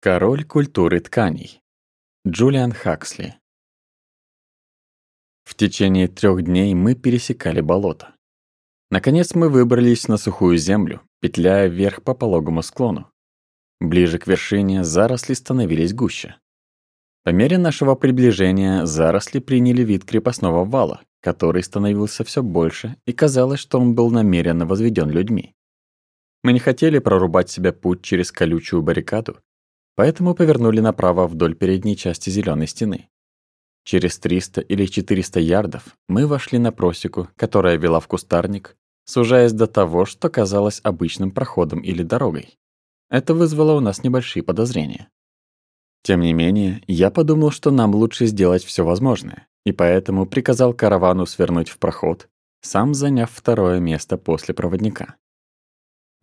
Король культуры тканей. Джулиан Хаксли. В течение трех дней мы пересекали болото. Наконец мы выбрались на сухую землю, петляя вверх по пологому склону. Ближе к вершине заросли становились гуще. По мере нашего приближения заросли приняли вид крепостного вала, который становился все больше, и казалось, что он был намеренно возведен людьми. Мы не хотели прорубать себе путь через колючую баррикаду, поэтому повернули направо вдоль передней части зеленой стены. Через 300 или 400 ярдов мы вошли на просеку, которая вела в кустарник, сужаясь до того, что казалось обычным проходом или дорогой. Это вызвало у нас небольшие подозрения. Тем не менее, я подумал, что нам лучше сделать все возможное, и поэтому приказал каравану свернуть в проход, сам заняв второе место после проводника.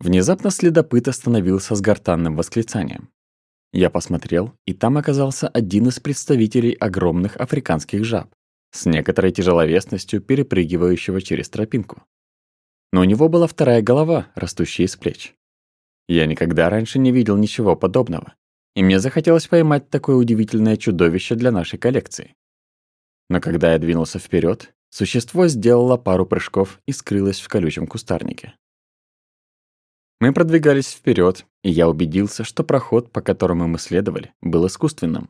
Внезапно следопыт остановился с гортанным восклицанием. Я посмотрел, и там оказался один из представителей огромных африканских жаб, с некоторой тяжеловесностью перепрыгивающего через тропинку. Но у него была вторая голова, растущая из плеч. Я никогда раньше не видел ничего подобного, и мне захотелось поймать такое удивительное чудовище для нашей коллекции. Но когда я двинулся вперед, существо сделало пару прыжков и скрылось в колючем кустарнике. Мы продвигались вперед, и я убедился, что проход, по которому мы следовали, был искусственным.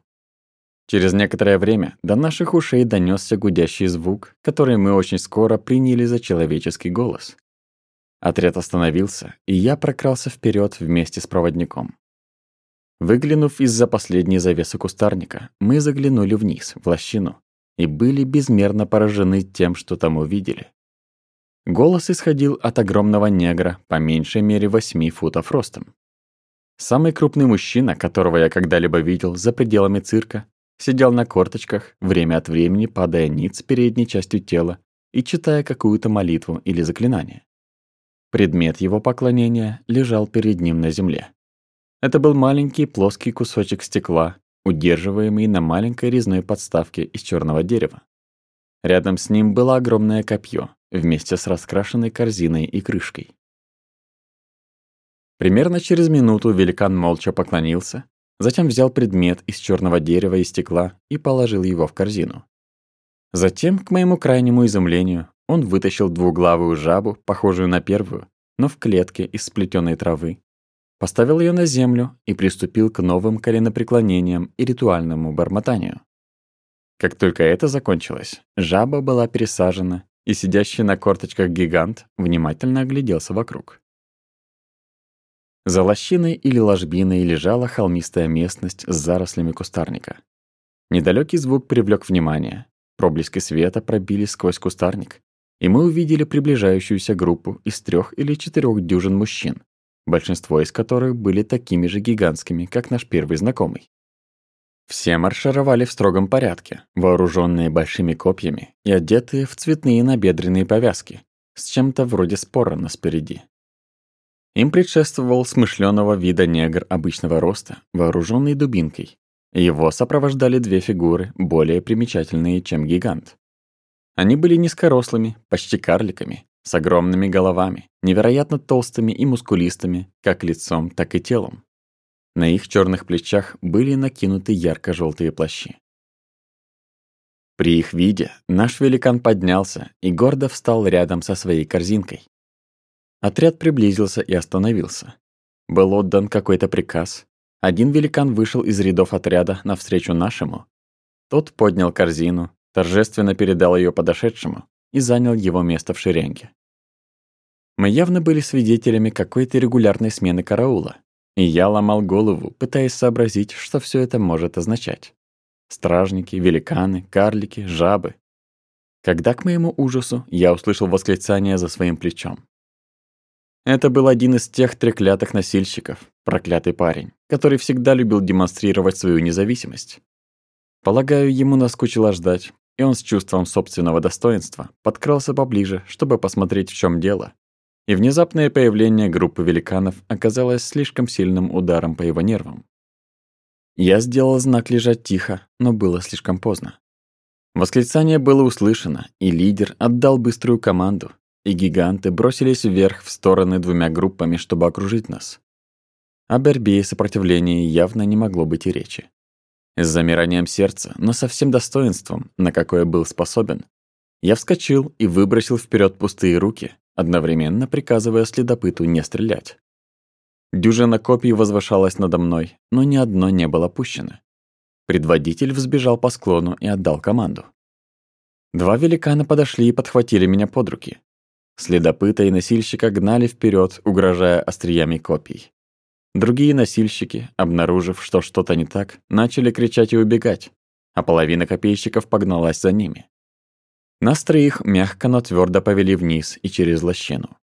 Через некоторое время до наших ушей донесся гудящий звук, который мы очень скоро приняли за человеческий голос. Отряд остановился, и я прокрался вперед вместе с проводником. Выглянув из-за последней завесы кустарника, мы заглянули вниз, в лощину, и были безмерно поражены тем, что там увидели. Голос исходил от огромного негра по меньшей мере восьми футов ростом. Самый крупный мужчина, которого я когда-либо видел за пределами цирка, сидел на корточках, время от времени падая ниц передней частью тела и читая какую-то молитву или заклинание. Предмет его поклонения лежал перед ним на земле. Это был маленький плоский кусочек стекла, удерживаемый на маленькой резной подставке из черного дерева. Рядом с ним было огромное копье, вместе с раскрашенной корзиной и крышкой. Примерно через минуту великан молча поклонился, затем взял предмет из черного дерева и стекла и положил его в корзину. Затем, к моему крайнему изумлению, он вытащил двуглавую жабу, похожую на первую, но в клетке из сплетенной травы, поставил ее на землю и приступил к новым коленопреклонениям и ритуальному бормотанию. Как только это закончилось, жаба была пересажена, и сидящий на корточках гигант внимательно огляделся вокруг. За лощиной или ложбиной лежала холмистая местность с зарослями кустарника. Недалекий звук привлек внимание. Проблески света пробились сквозь кустарник, и мы увидели приближающуюся группу из трех или четырех дюжин мужчин, большинство из которых были такими же гигантскими, как наш первый знакомый. Все маршировали в строгом порядке, вооруженные большими копьями и одетые в цветные набедренные повязки, с чем-то вроде спорона спереди. Им предшествовал смышленого вида негр обычного роста, вооруженный дубинкой. Его сопровождали две фигуры, более примечательные, чем гигант. Они были низкорослыми, почти карликами, с огромными головами, невероятно толстыми и мускулистыми, как лицом, так и телом. На их черных плечах были накинуты ярко-желтые плащи. При их виде наш великан поднялся и гордо встал рядом со своей корзинкой. Отряд приблизился и остановился. Был отдан какой-то приказ. Один великан вышел из рядов отряда навстречу нашему. Тот поднял корзину, торжественно передал ее подошедшему и занял его место в шеренге. Мы явно были свидетелями какой-то регулярной смены караула, и я ломал голову, пытаясь сообразить, что все это может означать. Стражники, великаны, карлики, жабы. Когда, к моему ужасу, я услышал восклицание за своим плечом. Это был один из тех треклятых носильщиков, проклятый парень, который всегда любил демонстрировать свою независимость. Полагаю, ему наскучило ждать, и он с чувством собственного достоинства подкрался поближе, чтобы посмотреть, в чем дело, и внезапное появление группы великанов оказалось слишком сильным ударом по его нервам. Я сделал знак лежать тихо, но было слишком поздно. Восклицание было услышано, и лидер отдал быструю команду, и гиганты бросились вверх в стороны двумя группами, чтобы окружить нас. О борьбе и сопротивлении явно не могло быть и речи. С замиранием сердца, но со всем достоинством, на какое был способен, я вскочил и выбросил вперед пустые руки, одновременно приказывая следопыту не стрелять. Дюжина копий возвышалась надо мной, но ни одно не было пущено. Предводитель взбежал по склону и отдал команду. Два великана подошли и подхватили меня под руки. Следопыта и носильщика гнали вперед, угрожая остриями копий. Другие носильщики, обнаружив, что что-то не так, начали кричать и убегать, а половина копейщиков погналась за ними. Настры их мягко, но твердо повели вниз и через лощину.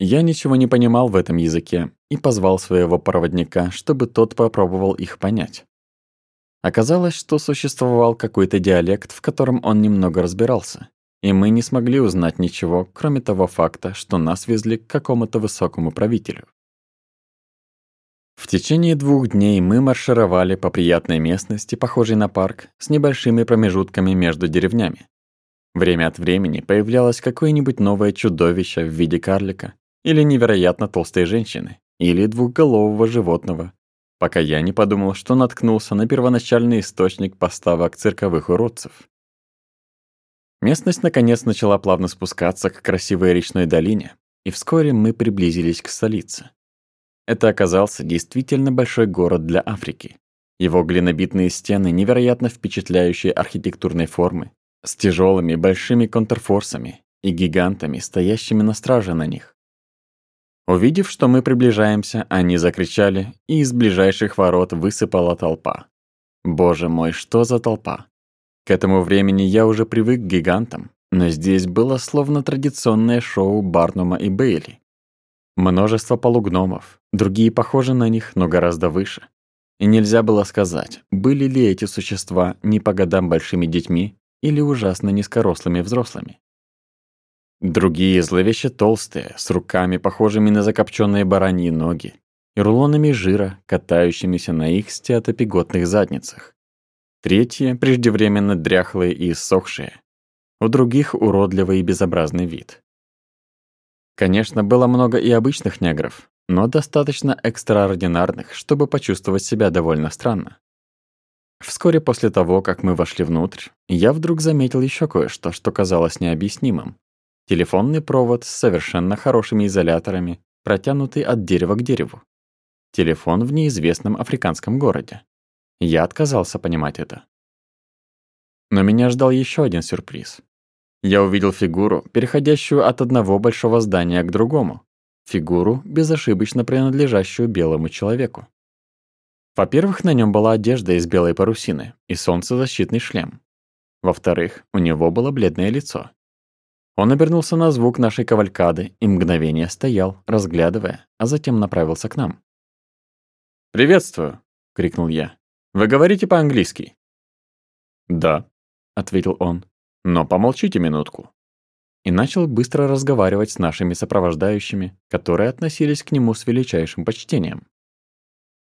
Я ничего не понимал в этом языке и позвал своего проводника, чтобы тот попробовал их понять. Оказалось, что существовал какой-то диалект, в котором он немного разбирался, и мы не смогли узнать ничего, кроме того факта, что нас везли к какому-то высокому правителю. В течение двух дней мы маршировали по приятной местности, похожей на парк, с небольшими промежутками между деревнями. Время от времени появлялось какое-нибудь новое чудовище в виде карлика или невероятно толстой женщины, или двухголового животного, пока я не подумал, что наткнулся на первоначальный источник поставок цирковых уродцев. Местность наконец начала плавно спускаться к красивой речной долине, и вскоре мы приблизились к столице. Это оказался действительно большой город для Африки. Его глинобитные стены невероятно впечатляющие архитектурной формы, с тяжелыми большими контрфорсами и гигантами, стоящими на страже на них. Увидев, что мы приближаемся, они закричали, и из ближайших ворот высыпала толпа. Боже мой, что за толпа! К этому времени я уже привык к гигантам, но здесь было словно традиционное шоу Барнума и Бейли. Множество полугномов, Другие похожи на них, но гораздо выше. И нельзя было сказать, были ли эти существа не по годам большими детьми или ужасно низкорослыми взрослыми. Другие зловеще толстые, с руками, похожими на закопченные бараньи ноги, и рулонами жира, катающимися на их стеатопиготных задницах. Третьи – преждевременно дряхлые и иссохшие. У других – уродливый и безобразный вид. Конечно, было много и обычных негров, но достаточно экстраординарных, чтобы почувствовать себя довольно странно. Вскоре после того, как мы вошли внутрь, я вдруг заметил еще кое-что, что казалось необъяснимым. Телефонный провод с совершенно хорошими изоляторами, протянутый от дерева к дереву. Телефон в неизвестном африканском городе. Я отказался понимать это. Но меня ждал еще один сюрприз. Я увидел фигуру, переходящую от одного большого здания к другому, фигуру, безошибочно принадлежащую белому человеку. Во-первых, на нем была одежда из белой парусины и солнцезащитный шлем. Во-вторых, у него было бледное лицо. Он обернулся на звук нашей кавалькады и мгновение стоял, разглядывая, а затем направился к нам. «Приветствую!» — крикнул я. «Вы говорите по-английски?» «Да», — ответил он. «Но помолчите минутку и начал быстро разговаривать с нашими сопровождающими, которые относились к нему с величайшим почтением.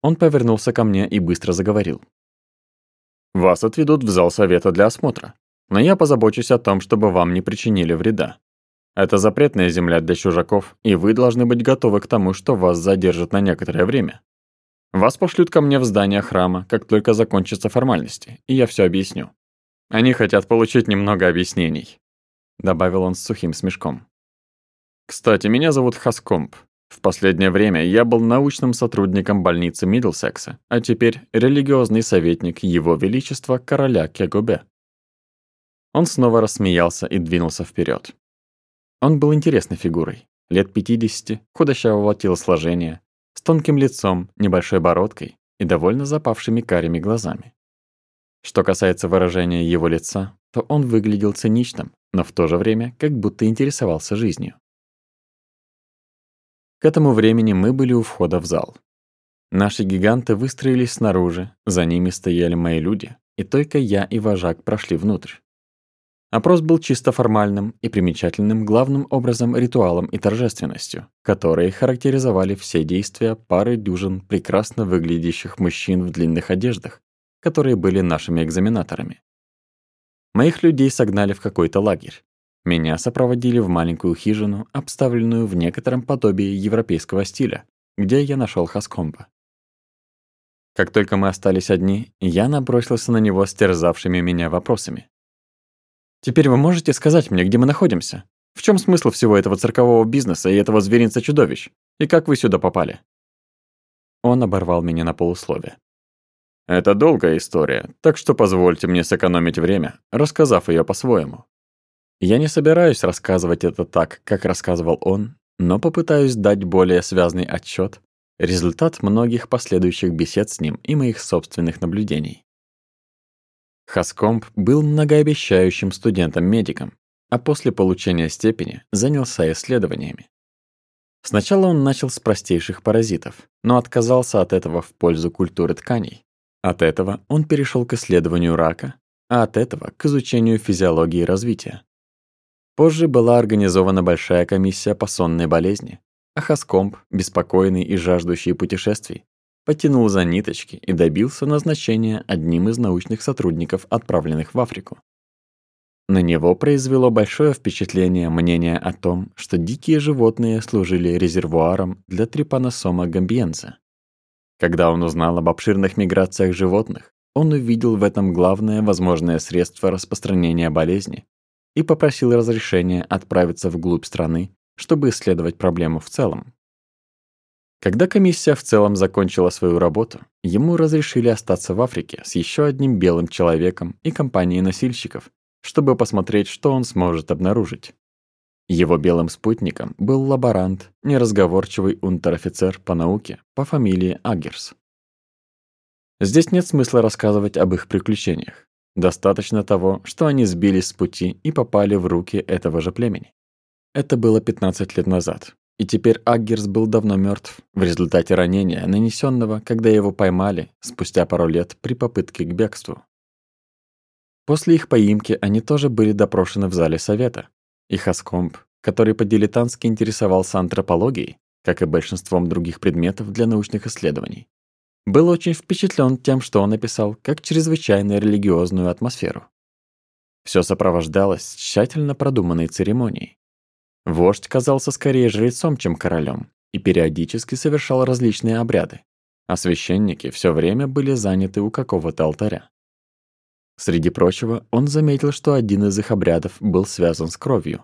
Он повернулся ко мне и быстро заговорил. «Вас отведут в зал совета для осмотра, но я позабочусь о том, чтобы вам не причинили вреда. Это запретная земля для чужаков, и вы должны быть готовы к тому, что вас задержат на некоторое время. Вас пошлют ко мне в здание храма, как только закончатся формальности, и я все объясню. Они хотят получить немного объяснений, добавил он с сухим смешком. «Кстати, меня зовут Хаскомп. В последнее время я был научным сотрудником больницы Миддлсекса, а теперь религиозный советник Его Величества Короля Кегубе». Он снова рассмеялся и двинулся вперед. Он был интересной фигурой, лет 50, худощавого телосложения, с тонким лицом, небольшой бородкой и довольно запавшими карими глазами. Что касается выражения его лица, то он выглядел циничным, но в то же время как будто интересовался жизнью. К этому времени мы были у входа в зал. Наши гиганты выстроились снаружи, за ними стояли мои люди, и только я и вожак прошли внутрь. Опрос был чисто формальным и примечательным главным образом ритуалом и торжественностью, которые характеризовали все действия пары дюжин прекрасно выглядящих мужчин в длинных одеждах, которые были нашими экзаменаторами. Моих людей согнали в какой-то лагерь. Меня сопроводили в маленькую хижину, обставленную в некотором подобии европейского стиля, где я нашел Хаскомба. Как только мы остались одни, я набросился на него с терзавшими меня вопросами. «Теперь вы можете сказать мне, где мы находимся? В чем смысл всего этого циркового бизнеса и этого зверинца-чудовищ? И как вы сюда попали?» Он оборвал меня на полусловие. Это долгая история, так что позвольте мне сэкономить время, рассказав ее по-своему. Я не собираюсь рассказывать это так, как рассказывал он, но попытаюсь дать более связный отчет, результат многих последующих бесед с ним и моих собственных наблюдений. Хаскомб был многообещающим студентом-медиком, а после получения степени занялся исследованиями. Сначала он начал с простейших паразитов, но отказался от этого в пользу культуры тканей, от этого он перешел к исследованию рака, а от этого к изучению физиологии развития. Позже была организована большая комиссия по сонной болезни, а Хаскомб, беспокойный и жаждущий путешествий, потянул за ниточки и добился назначения одним из научных сотрудников, отправленных в Африку. На него произвело большое впечатление мнение о том, что дикие животные служили резервуаром для трипаносома гамбиенца, когда он узнал об обширных миграциях животных, он увидел в этом главное возможное средство распространения болезни и попросил разрешения отправиться вглубь страны, чтобы исследовать проблему в целом. Когда комиссия в целом закончила свою работу, ему разрешили остаться в Африке с еще одним белым человеком и компанией носильщиков, чтобы посмотреть, что он сможет обнаружить. Его белым спутником был лаборант, неразговорчивый унтер-офицер по науке по фамилии Агерс. Здесь нет смысла рассказывать об их приключениях. Достаточно того, что они сбились с пути и попали в руки этого же племени. Это было 15 лет назад, и теперь Аггерс был давно мертв в результате ранения, нанесенного, когда его поймали спустя пару лет при попытке к бегству. После их поимки они тоже были допрошены в зале совета, и Хаскомб, который по-дилетантски интересовался антропологией, как и большинством других предметов для научных исследований, был очень впечатлен тем, что он описал как чрезвычайно религиозную атмосферу. Все сопровождалось тщательно продуманной церемонией. Вождь казался скорее жрецом, чем королем, и периодически совершал различные обряды, а священники все время были заняты у какого-то алтаря. Среди прочего, он заметил, что один из их обрядов был связан с кровью.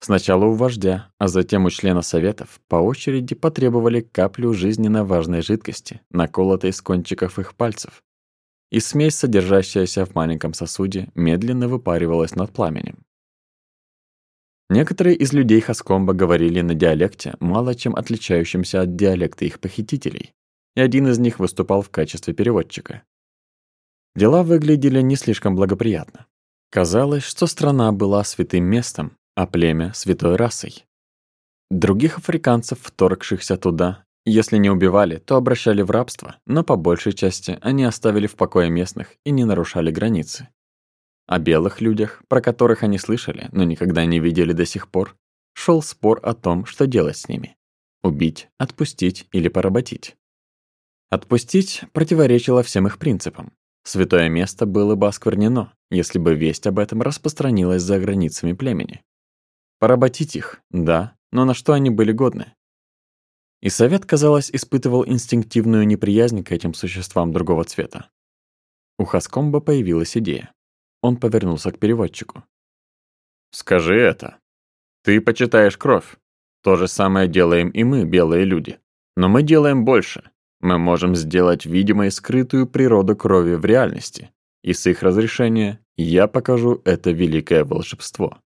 Сначала у вождя, а затем у члена советов по очереди потребовали каплю жизненно важной жидкости, наколотой с кончиков их пальцев. И смесь, содержащаяся в маленьком сосуде, медленно выпаривалась над пламенем. Некоторые из людей Хаскомба говорили на диалекте, мало чем отличающемся от диалекта их похитителей, и один из них выступал в качестве переводчика. Дела выглядели не слишком благоприятно. Казалось, что страна была святым местом, а племя — святой расой. Других африканцев, вторгшихся туда, если не убивали, то обращали в рабство, но по большей части они оставили в покое местных и не нарушали границы. О белых людях, про которых они слышали, но никогда не видели до сих пор, шел спор о том, что делать с ними. Убить, отпустить или поработить. Отпустить противоречило всем их принципам. Святое место было бы осквернено, если бы весть об этом распространилась за границами племени. Поработить их, да, но на что они были годны? И совет, казалось, испытывал инстинктивную неприязнь к этим существам другого цвета. У Хаскомба появилась идея. Он повернулся к переводчику. «Скажи это. Ты почитаешь кровь. То же самое делаем и мы, белые люди. Но мы делаем больше. Мы можем сделать видимой скрытую природу крови в реальности, и с их разрешения я покажу это великое волшебство.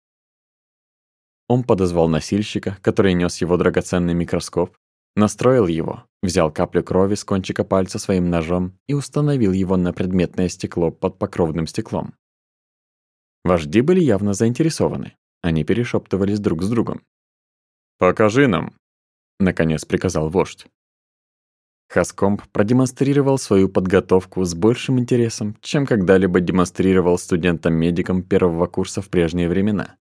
Он подозвал носильщика, который нес его драгоценный микроскоп, настроил его, взял каплю крови с кончика пальца своим ножом и установил его на предметное стекло под покровным стеклом. Вожди были явно заинтересованы. Они перешептывались друг с другом. «Покажи нам!» — наконец приказал вождь. Хаскомп продемонстрировал свою подготовку с большим интересом, чем когда-либо демонстрировал студентам-медикам первого курса в прежние времена.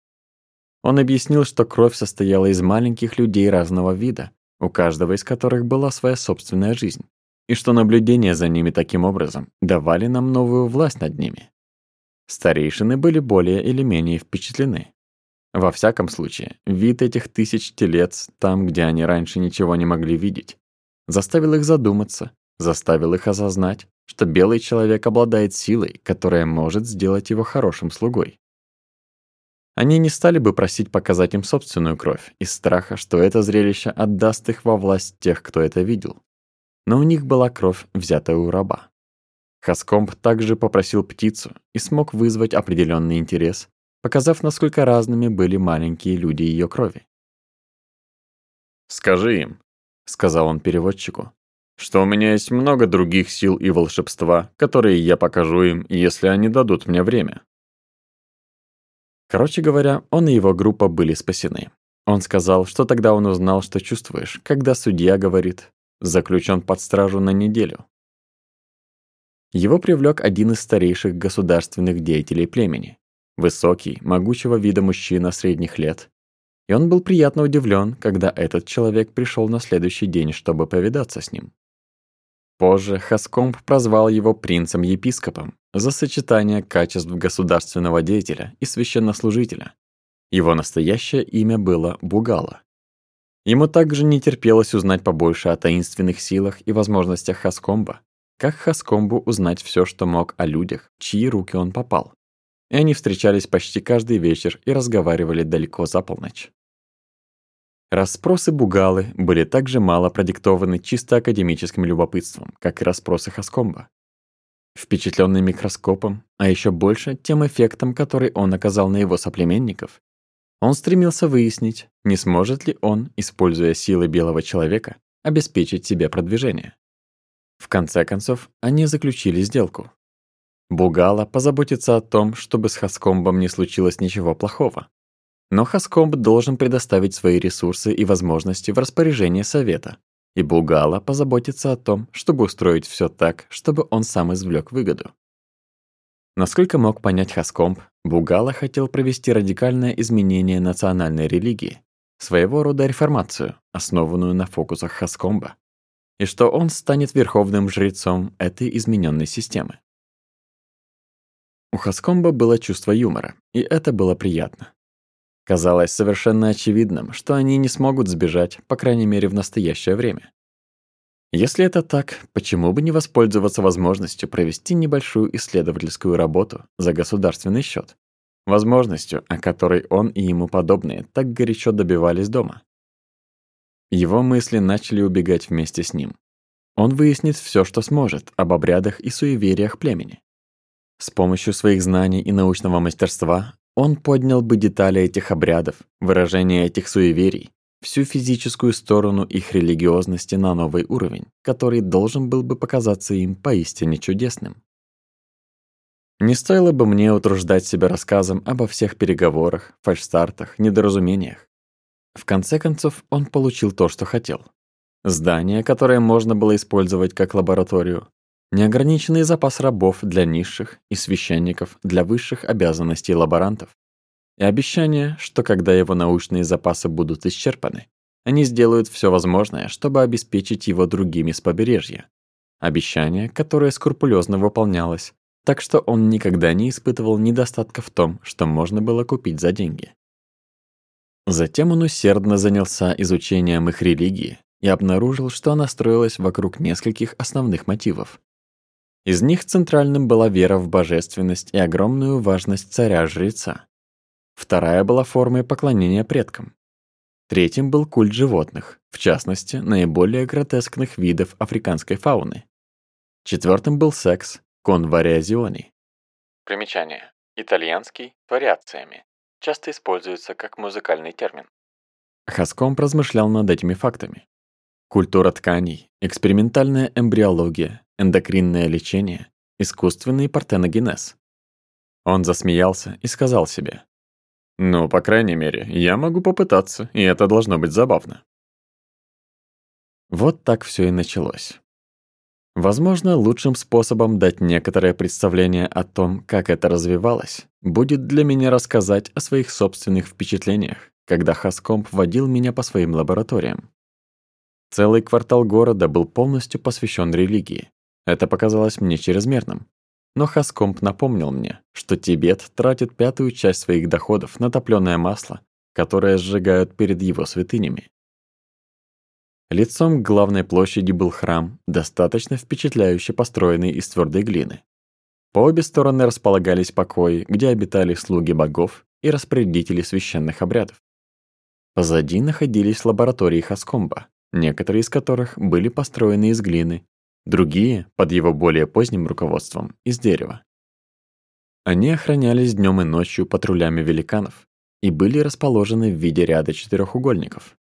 Он объяснил, что кровь состояла из маленьких людей разного вида, у каждого из которых была своя собственная жизнь, и что наблюдение за ними таким образом давали нам новую власть над ними. Старейшины были более или менее впечатлены. Во всяком случае, вид этих тысяч телец там, где они раньше ничего не могли видеть, заставил их задуматься, заставил их осознать, что белый человек обладает силой, которая может сделать его хорошим слугой. Они не стали бы просить показать им собственную кровь из страха, что это зрелище отдаст их во власть тех, кто это видел. Но у них была кровь, взятая у раба. Хаскомб также попросил птицу и смог вызвать определенный интерес, показав, насколько разными были маленькие люди ее крови. «Скажи им, — сказал он переводчику, — что у меня есть много других сил и волшебства, которые я покажу им, если они дадут мне время. Короче говоря, он и его группа были спасены. Он сказал, что тогда он узнал, что чувствуешь, когда судья говорит «заключен под стражу на неделю». Его привлек один из старейших государственных деятелей племени. Высокий, могучего вида мужчина средних лет, и он был приятно удивлен, когда этот человек пришел на следующий день, чтобы повидаться с ним. Позже Хаскомб прозвал его принцем-епископом за сочетание качеств государственного деятеля и священнослужителя. Его настоящее имя было Бугала. Ему также не терпелось узнать побольше о таинственных силах и возможностях Хаскомба, как Хаскомбу узнать все, что мог о людях, в чьи руки он попал. И они встречались почти каждый вечер и разговаривали далеко за полночь. Распросы Бугалы были также мало продиктованы чисто академическим любопытством, как и расспросы Хаскомба. Впечатленный микроскопом, а еще больше тем эффектом, который он оказал на его соплеменников, он стремился выяснить, не сможет ли он, используя силы белого человека, обеспечить себе продвижение. В конце концов, они заключили сделку. Бугала позаботится о том, чтобы с Хаскомбом не случилось ничего плохого, но Хаскомб должен предоставить свои ресурсы и возможности в распоряжение Совета, и Бугала позаботится о том, чтобы устроить все так, чтобы он сам извлек выгоду. Насколько мог понять Хаскомб, Бугала хотел провести радикальное изменение национальной религии, своего рода реформацию, основанную на фокусах Хаскомба, и что он станет верховным жрецом этой измененной системы. У Хаскомба было чувство юмора, и это было приятно. Казалось совершенно очевидным, что они не смогут сбежать, по крайней мере, в настоящее время. Если это так, почему бы не воспользоваться возможностью провести небольшую исследовательскую работу за государственный счет? Возможностью, о которой он и ему подобные так горячо добивались дома. Его мысли начали убегать вместе с ним. Он выяснит все, что сможет об обрядах и суевериях племени. С помощью своих знаний и научного мастерства он поднял бы детали этих обрядов, выражение этих суеверий, всю физическую сторону их религиозности на новый уровень, который должен был бы показаться им поистине чудесным. Не стоило бы мне утруждать себя рассказом обо всех переговорах, фальшстартах, недоразумениях. В конце концов, он получил то, что хотел. Здание, которое можно было использовать как лабораторию, неограниченный запас рабов для низших и священников для высших обязанностей лаборантов. И обещание, что когда его научные запасы будут исчерпаны, они сделают все возможное, чтобы обеспечить его другими с побережья. Обещание, которое скрупулезно выполнялось, так что он никогда не испытывал недостатка в том, что можно было купить за деньги. Затем он усердно занялся изучением их религии и обнаружил, что она строилась вокруг нескольких основных мотивов из них центральным была вера в божественность и огромную важность царя-жреца. Вторая была формой поклонения предкам. Третьим был культ животных, в частности, наиболее гротескных видов африканской фауны. Четвертым был секс, конвариазиони. Примечание. Итальянский, вариациями. Часто используется как музыкальный термин. Хаском размышлял над этими фактами. Культура тканей, экспериментальная эмбриология, эндокринное лечение, искусственный партеногенез. Он засмеялся и сказал себе. «Ну, по крайней мере, я могу попытаться, и это должно быть забавно». Вот так все и началось. Возможно, лучшим способом дать некоторое представление о том, как это развивалось, будет для меня рассказать о своих собственных впечатлениях, когда Хаскомп водил меня по своим лабораториям. Целый квартал города был полностью посвящен религии, это показалось мне чрезмерным. Но Хаскомп напомнил мне, что Тибет тратит пятую часть своих доходов на топлёное масло, которое сжигают перед его святынями. Лицом к главной площади был храм, достаточно впечатляюще построенный из твердой глины. По обе стороны располагались покои, где обитали слуги богов и распорядители священных обрядов. Позади находились лаборатории Хаскомба, некоторые из которых были построены из глины Другие, под его более поздним руководством, из дерева. Они охранялись днем и ночью патрулями великанов и были расположены в виде ряда четырехугольников.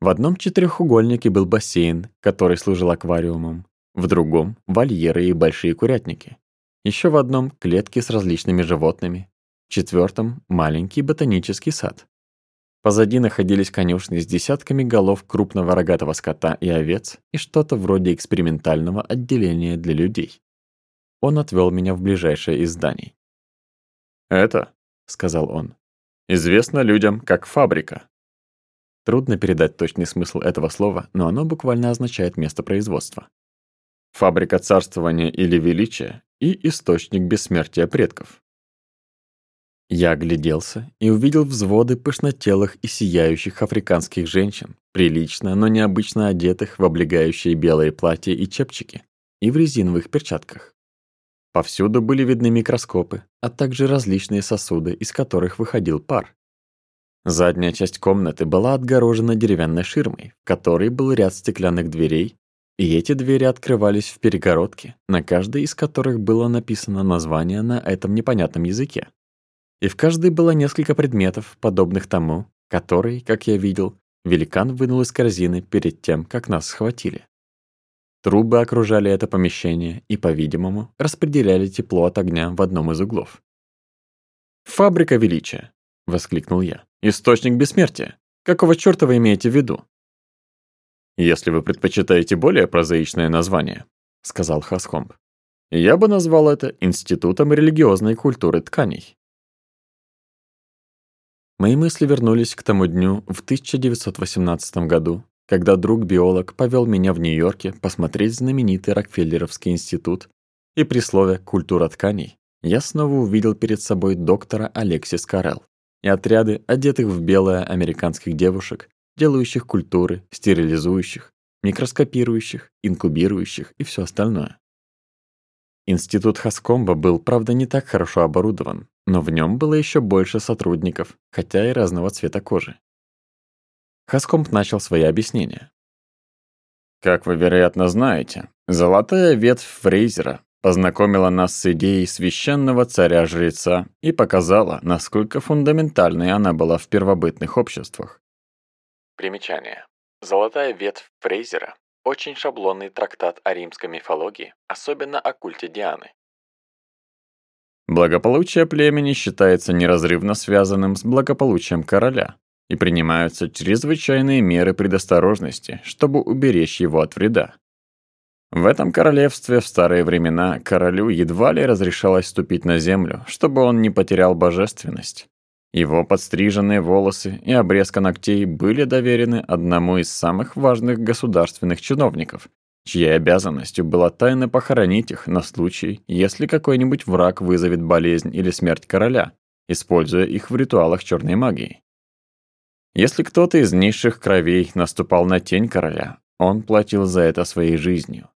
В одном четырехугольнике был бассейн, который служил аквариумом, в другом — вольеры и большие курятники, еще в одном — клетки с различными животными, в четвертом — маленький ботанический сад, Позади находились конюшни с десятками голов крупного рогатого скота и овец и что-то вроде экспериментального отделения для людей. Он отвел меня в ближайшее из зданий. «Это», — сказал он, — «известно людям как фабрика». Трудно передать точный смысл этого слова, но оно буквально означает место производства. Фабрика царствования или величия и источник бессмертия предков. Я огляделся и увидел взводы пышнотелых и сияющих африканских женщин, прилично, но необычно одетых в облегающие белые платья и чепчики, и в резиновых перчатках. Повсюду были видны микроскопы, а также различные сосуды, из которых выходил пар. Задняя часть комнаты была отгорожена деревянной ширмой, в которой был ряд стеклянных дверей, и эти двери открывались в перегородке, на каждой из которых было написано название на этом непонятном языке и в каждой было несколько предметов, подобных тому, который, как я видел, великан вынул из корзины перед тем, как нас схватили. Трубы окружали это помещение и, по-видимому, распределяли тепло от огня в одном из углов. «Фабрика величия!» — воскликнул я. «Источник бессмертия! Какого чёрта вы имеете в виду?» «Если вы предпочитаете более прозаичное название», — сказал Хасхомб, «я бы назвал это Институтом религиозной культуры тканей». Мои мысли вернулись к тому дню в 1918 году, когда друг-биолог повел меня в Нью-Йорке посмотреть знаменитый Рокфеллеровский институт и при слове «культура тканей» я снова увидел перед собой доктора Алексис Карел и отряды, одетых в белое американских девушек, делающих культуры, стерилизующих, микроскопирующих, инкубирующих и все остальное. Институт Хаскомба был, правда, не так хорошо оборудован, но в нем было еще больше сотрудников, хотя и разного цвета кожи. Хаскомп начал свои объяснения. Как вы, вероятно, знаете, золотая ветвь Фрейзера познакомила нас с идеей священного царя-жреца и показала, насколько фундаментальной она была в первобытных обществах. Примечание. «Золотая ветвь Фрейзера» — очень шаблонный трактат о римской мифологии, особенно о культе Дианы. Благополучие племени считается неразрывно связанным с благополучием короля, и принимаются чрезвычайные меры предосторожности, чтобы уберечь его от вреда. В этом королевстве в старые времена королю едва ли разрешалось ступить на землю, чтобы он не потерял божественность. Его подстриженные волосы и обрезка ногтей были доверены одному из самых важных государственных чиновников, чьей обязанностью было тайно похоронить их на случай, если какой-нибудь враг вызовет болезнь или смерть короля, используя их в ритуалах черной магии. Если кто-то из низших кровей наступал на тень короля, он платил за это своей жизнью.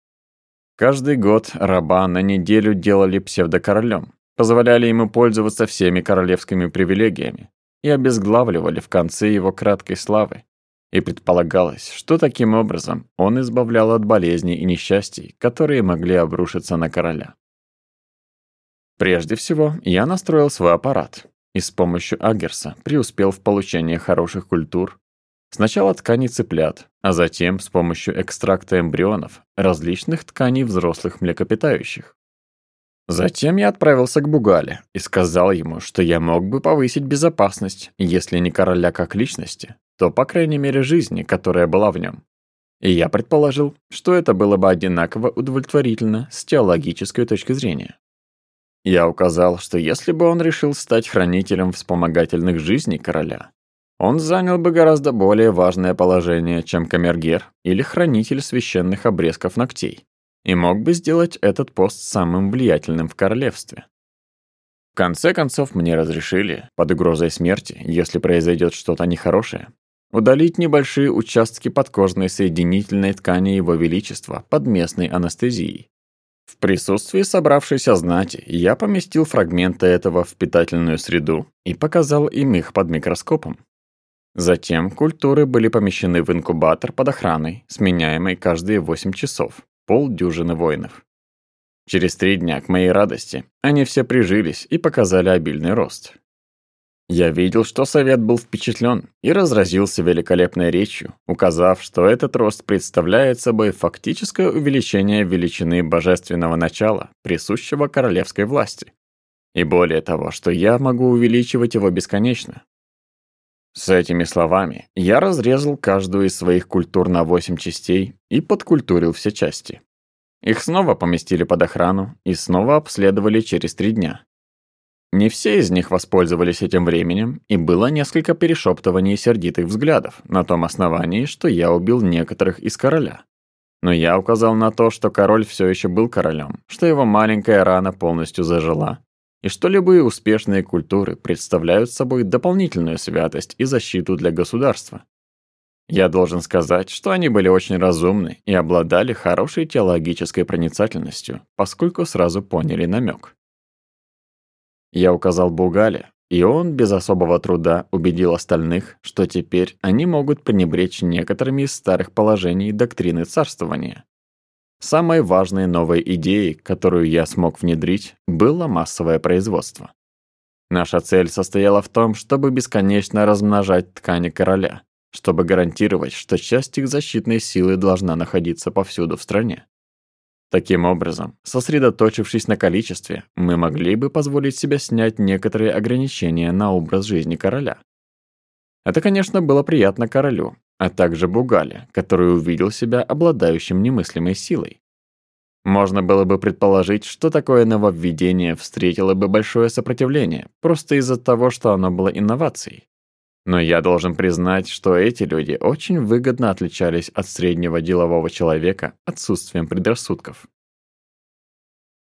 Каждый год раба на неделю делали псевдокоролем, позволяли ему пользоваться всеми королевскими привилегиями и обезглавливали в конце его краткой славы, и предполагалось, что таким образом он избавлял от болезней и несчастий, которые могли обрушиться на короля. Прежде всего, я настроил свой аппарат и с помощью Агерса преуспел в получении хороших культур, сначала тканей цыплят, а затем с помощью экстракта эмбрионов различных тканей взрослых млекопитающих. Затем я отправился к Бугале и сказал ему, что я мог бы повысить безопасность, если не короля как личности, то, по крайней мере, жизни, которая была в нем. И я предположил, что это было бы одинаково удовлетворительно с теологической точки зрения. Я указал, что если бы он решил стать хранителем вспомогательных жизней короля, он занял бы гораздо более важное положение, чем камергер или хранитель священных обрезков ногтей, и мог бы сделать этот пост самым влиятельным в королевстве. В конце концов, мне разрешили, под угрозой смерти, если произойдет что-то нехорошее, Удалить небольшие участки подкожной соединительной ткани Его Величества под местной анестезией. В присутствии собравшейся знати я поместил фрагменты этого в питательную среду и показал им их под микроскопом. Затем культуры были помещены в инкубатор под охраной, сменяемой каждые 8 часов, полдюжины воинов. Через три дня, к моей радости, они все прижились и показали обильный рост. Я видел, что совет был впечатлен и разразился великолепной речью, указав, что этот рост представляет собой фактическое увеличение величины божественного начала, присущего королевской власти. И более того, что я могу увеличивать его бесконечно. С этими словами я разрезал каждую из своих культур на 8 частей и подкультурил все части. Их снова поместили под охрану и снова обследовали через три дня, не все из них воспользовались этим временем, и было несколько перешептываний и сердитых взглядов на том основании, что я убил некоторых из короля. Но я указал на то, что король все еще был королем, что его маленькая рана полностью зажила, и что любые успешные культуры представляют собой дополнительную святость и защиту для государства. Я должен сказать, что они были очень разумны и обладали хорошей теологической проницательностью, поскольку сразу поняли намек. Я указал Бугале, и он без особого труда убедил остальных, что теперь они могут пренебречь некоторыми из старых положений доктрины царствования. Самой важной новой идеей, которую я смог внедрить, было массовое производство. Наша цель состояла в том, чтобы бесконечно размножать ткани короля, чтобы гарантировать, что часть их защитной силы должна находиться повсюду в стране. Таким образом, сосредоточившись на количестве, мы могли бы позволить себе снять некоторые ограничения на образ жизни короля. Это, конечно, было приятно королю, а также Бугале, который увидел себя обладающим немыслимой силой. Можно было бы предположить, что такое нововведение встретило бы большое сопротивление, просто из-за того, что оно было инновацией. Но я должен признать, что эти люди очень выгодно отличались от среднего делового человека отсутствием предрассудков.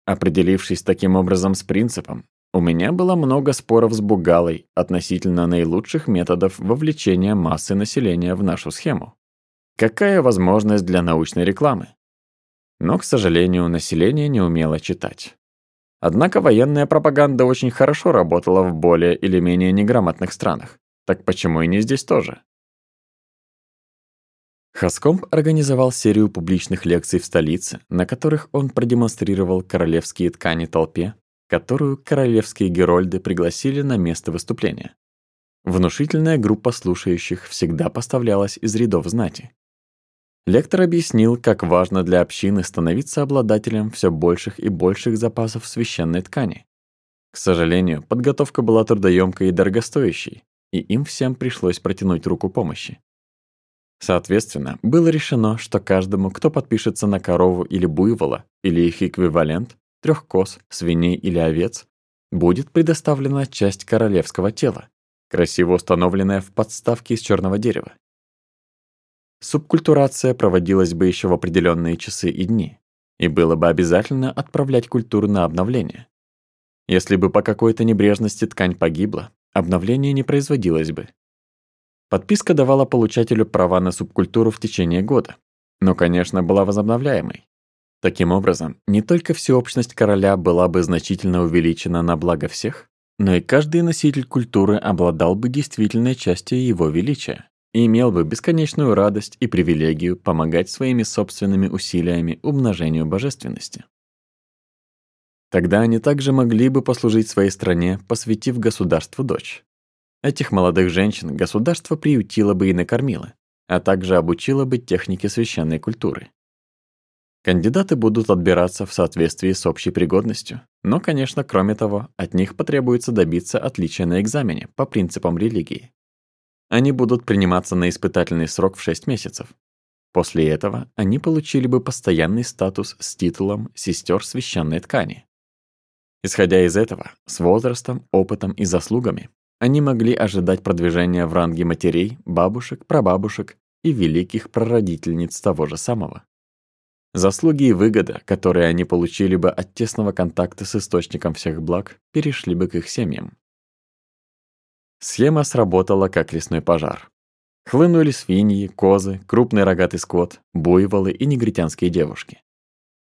Определившись таким образом с принципом, у меня было много споров с Бугалой относительно наилучших методов вовлечения массы населения в нашу схему. Какая возможность для научной рекламы? Но, к сожалению, население не умело читать. Однако военная пропаганда очень хорошо работала в более или менее неграмотных странах. Так почему и не здесь тоже? Хаскомп организовал серию публичных лекций в столице, на которых он продемонстрировал королевские ткани толпе, которую королевские герольды пригласили на место выступления. Внушительная группа слушающих всегда поставлялась из рядов знати. Лектор объяснил, как важно для общины становиться обладателем все больших и больших запасов священной ткани. К сожалению, подготовка была трудоемкой и дорогостоящей, и им всем пришлось протянуть руку помощи. Соответственно, было решено, что каждому, кто подпишется на корову или буйвола, или их эквивалент, трех коз, свиней или овец, будет предоставлена часть королевского тела, красиво установленная в подставке из черного дерева. Субкультурация проводилась бы еще в определенные часы и дни, и было бы обязательно отправлять культуру на обновление. Если бы по какой-то небрежности ткань погибла, обновление не производилось бы. Подписка давала получателю права на субкультуру в течение года, но, конечно, была возобновляемой. Таким образом, не только всеобщность короля была бы значительно увеличена на благо всех, но и каждый носитель культуры обладал бы действительной частью его величия и имел бы бесконечную радость и привилегию помогать своими собственными усилиями умножению божественности. Тогда они также могли бы послужить своей стране, посвятив государству дочь. Этих молодых женщин государство приютило бы и накормило, а также обучило бы технике священной культуры. Кандидаты будут отбираться в соответствии с общей пригодностью, но, конечно, кроме того, от них потребуется добиться отличия на экзамене по принципам религии. Они будут приниматься на испытательный срок в 6 месяцев. После этого они получили бы постоянный статус с титулом «сестер священной ткани», Исходя из этого, с возрастом, опытом и заслугами они могли ожидать продвижения в ранге матерей, бабушек, прабабушек и великих прародительниц того же самого. Заслуги и выгода, которые они получили бы от тесного контакта с источником всех благ, перешли бы к их семьям. Схема сработала как лесной пожар. Хлынули свиньи, козы, крупный рогатый скот, буйволы и негритянские девушки.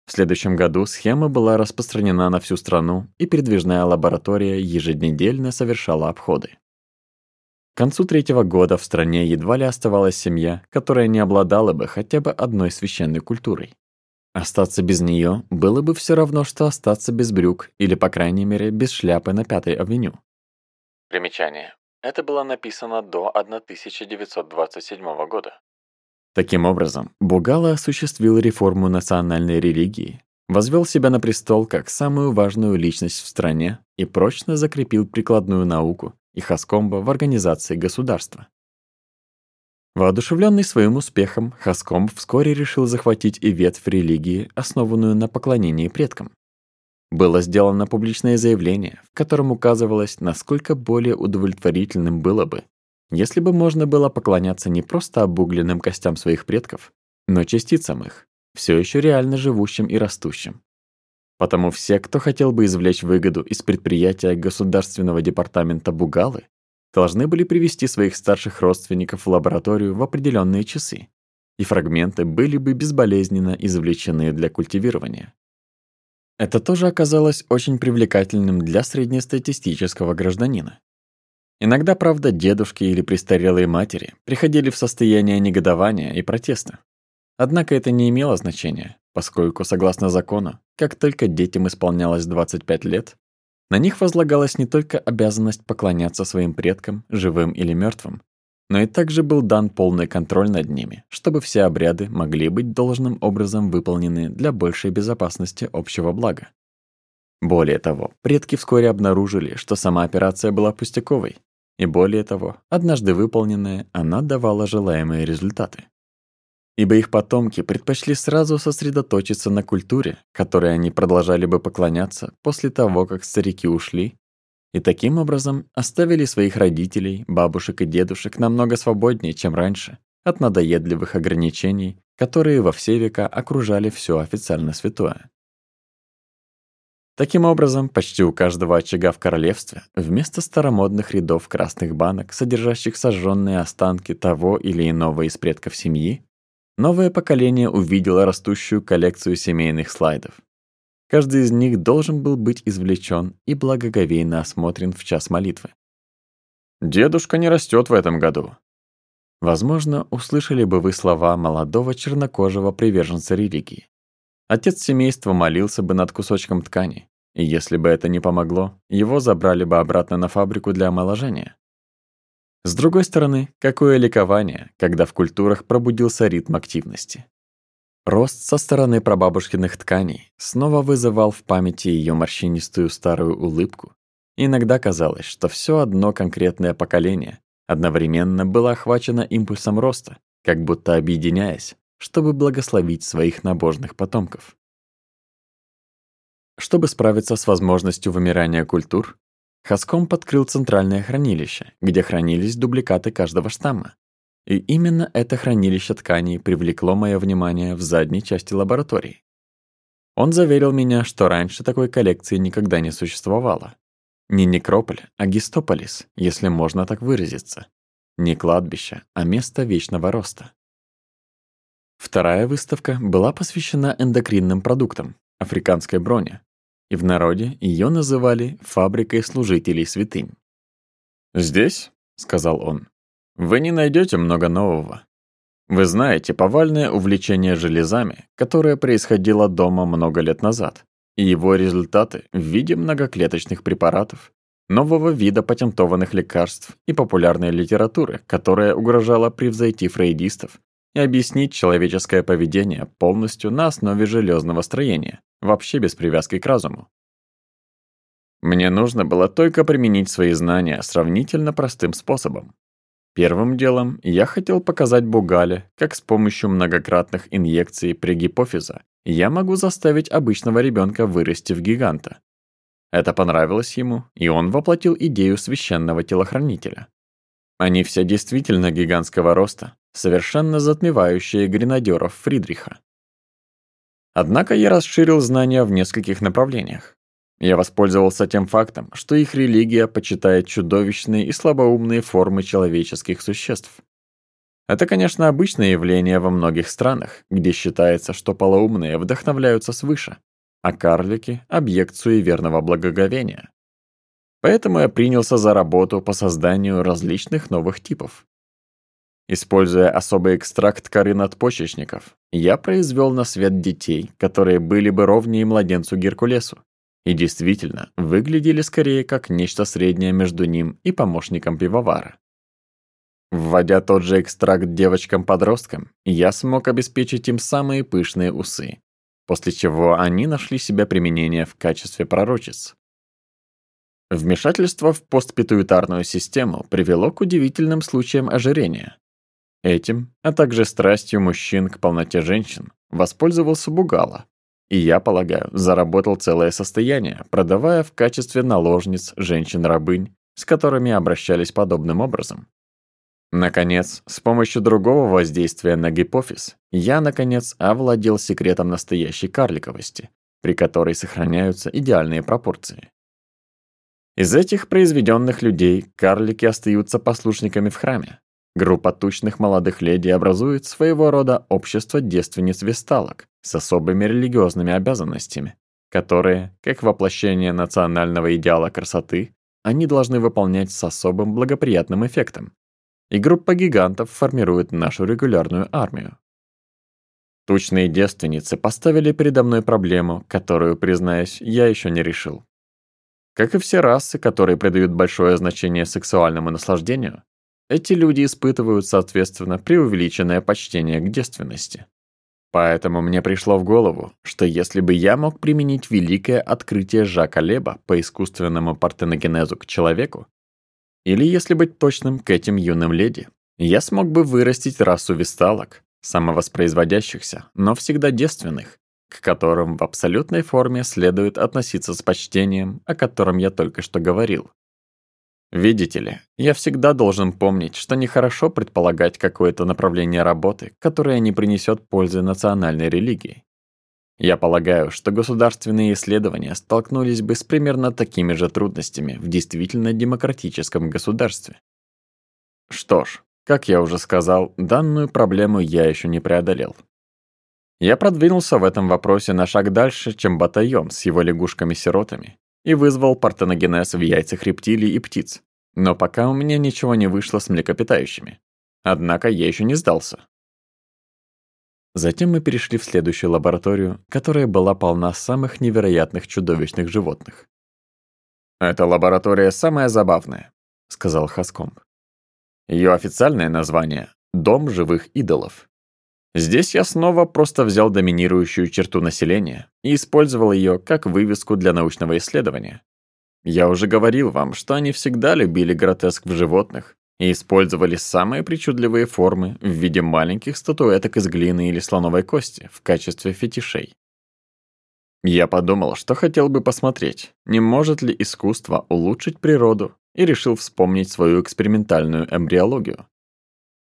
В следующем году схема была распространена на всю страну, и передвижная лаборатория ежедневно совершала обходы. К концу третьего года в стране едва ли оставалась семья, которая не обладала бы хотя бы одной священной культурой. Остаться без нее было бы все равно, что остаться без брюк или, по крайней мере, без шляпы на Пятой авеню. Примечание. Это было написано до 1927 года. Таким образом, Бугало осуществил реформу национальной религии, возвел себя на престол как самую важную личность в стране и прочно закрепил прикладную науку и Хаскомба в организации государства. Воодушевленный своим успехом, Хаскомб вскоре решил захватить и ветвь религии, основанную на поклонении предкам. Было сделано публичное заявление, в котором указывалось, насколько более удовлетворительным было бы, если бы можно было поклоняться не просто обугленным костям своих предков, но частицам их, все еще реально живущим и растущим. Потому все, кто хотел бы извлечь выгоду из предприятия Государственного департамента Бугалы, должны были привести своих старших родственников в лабораторию в определенные часы, и фрагменты были бы безболезненно извлечены для культивирования. Это тоже оказалось очень привлекательным для среднестатистического гражданина. Иногда, правда, дедушки или престарелые матери приходили в состояние негодования и протеста. Однако это не имело значения, поскольку, согласно закону, как только детям исполнялось 25 лет, на них возлагалась не только обязанность поклоняться своим предкам, живым или мертвым, но и также был дан полный контроль над ними, чтобы все обряды могли быть должным образом выполнены для большей безопасности общего блага. Более того, предки вскоре обнаружили, что сама операция была пустяковой. И более того, однажды выполненная, она давала желаемые результаты. Ибо их потомки предпочли сразу сосредоточиться на культуре, которой они продолжали бы поклоняться после того, как старики ушли, и таким образом оставили своих родителей, бабушек и дедушек намного свободнее, чем раньше, от надоедливых ограничений, которые во все века окружали все официально святое. Таким образом, почти у каждого очага в королевстве вместо старомодных рядов красных банок, содержащих сожженные останки того или иного из предков семьи, новое поколение увидело растущую коллекцию семейных слайдов. Каждый из них должен был быть извлечен и благоговейно осмотрен в час молитвы. «Дедушка не растет в этом году». Возможно, услышали бы вы слова молодого чернокожего приверженца религии. Отец семейства молился бы над кусочком ткани, и если бы это не помогло, его забрали бы обратно на фабрику для омоложения. С другой стороны, какое ликование, когда в культурах пробудился ритм активности. Рост со стороны прабабушкиных тканей снова вызывал в памяти ее морщинистую старую улыбку. Иногда казалось, что все одно конкретное поколение одновременно было охвачено импульсом роста, как будто объединяясь, чтобы благословить своих набожных потомков. Чтобы справиться с возможностью вымирания культур, Хаском подкрыл центральное хранилище, где хранились дубликаты каждого штамма. И именно это хранилище тканей привлекло мое внимание в задней части лаборатории. Он заверил меня, что раньше такой коллекции никогда не существовало. Не некрополь, а гистополис, если можно так выразиться. Не кладбище, а место вечного роста. Вторая выставка была посвящена эндокринным продуктам, африканской броне, и в народе ее называли «фабрикой служителей святынь». «Здесь», — сказал он, — «вы не найдете много нового. Вы знаете повальное увлечение железами, которое происходило дома много лет назад, и его результаты в виде многоклеточных препаратов, нового вида патентованных лекарств и популярной литературы, которая угрожала превзойти фрейдистов и объяснить человеческое поведение полностью на основе железного строения, вообще без привязки к разуму. Мне нужно было только применить свои знания сравнительно простым способом. Первым делом я хотел показать Бугале, как с помощью многократных инъекций при гипофиза я могу заставить обычного ребенка вырасти в гиганта. Это понравилось ему, и он воплотил идею священного телохранителя. Они все действительно гигантского роста, совершенно затмевающие гренадеров Фридриха. Однако я расширил знания в нескольких направлениях. Я воспользовался тем фактом, что их религия почитает чудовищные и слабоумные формы человеческих существ. Это, конечно, обычное явление во многих странах, где считается, что полоумные вдохновляются свыше, а карлики – объект суеверного благоговения. Поэтому я принялся за работу по созданию различных новых типов, Используя особый экстракт коры надпочечников, я произвел на свет детей, которые были бы ровнее младенцу Геркулесу, и действительно выглядели скорее как нечто среднее между ним и помощником пивовара. Вводя тот же экстракт девочкам-подросткам, я смог обеспечить им самые пышные усы, после чего они нашли себе применение в качестве пророчиц. Вмешательство в постпитуитарную систему привело к удивительным случаям ожирения, Этим, а также страстью мужчин к полноте женщин, воспользовался Бугала, И я полагаю, заработал целое состояние, продавая в качестве наложниц женщин-рабынь, с которыми обращались подобным образом. Наконец, с помощью другого воздействия на гипофиз, я, наконец, овладел секретом настоящей карликовости, при которой сохраняются идеальные пропорции. Из этих произведенных людей карлики остаются послушниками в храме, Группа тучных молодых леди образует своего рода общество девственниц-весталок с особыми религиозными обязанностями, которые, как воплощение национального идеала красоты, они должны выполнять с особым благоприятным эффектом. И группа гигантов формирует нашу регулярную армию. Тучные девственницы поставили передо мной проблему, которую, признаюсь, я еще не решил. Как и все расы, которые придают большое значение сексуальному наслаждению, эти люди испытывают, соответственно, преувеличенное почтение к девственности. Поэтому мне пришло в голову, что если бы я мог применить великое открытие Жака Леба по искусственному партеногенезу к человеку, или, если быть точным, к этим юным леди, я смог бы вырастить расу висталок, самовоспроизводящихся, но всегда девственных, к которым в абсолютной форме следует относиться с почтением, о котором я только что говорил, Видите ли, я всегда должен помнить, что нехорошо предполагать какое-то направление работы, которое не принесет пользы национальной религии. Я полагаю, что государственные исследования столкнулись бы с примерно такими же трудностями в действительно демократическом государстве. Что ж, как я уже сказал, данную проблему я еще не преодолел. Я продвинулся в этом вопросе на шаг дальше, чем Батайом с его лягушками-сиротами, и вызвал партеногенез в яйцах рептилий и птиц. Но пока у меня ничего не вышло с млекопитающими. Однако я еще не сдался. Затем мы перешли в следующую лабораторию, которая была полна самых невероятных чудовищных животных. «Эта лаборатория самая забавная», — сказал Хаскомб. Ее официальное название — «Дом живых идолов». Здесь я снова просто взял доминирующую черту населения и использовал ее как вывеску для научного исследования. Я уже говорил вам, что они всегда любили гротеск в животных и использовали самые причудливые формы в виде маленьких статуэток из глины или слоновой кости в качестве фетишей. Я подумал, что хотел бы посмотреть, не может ли искусство улучшить природу, и решил вспомнить свою экспериментальную эмбриологию,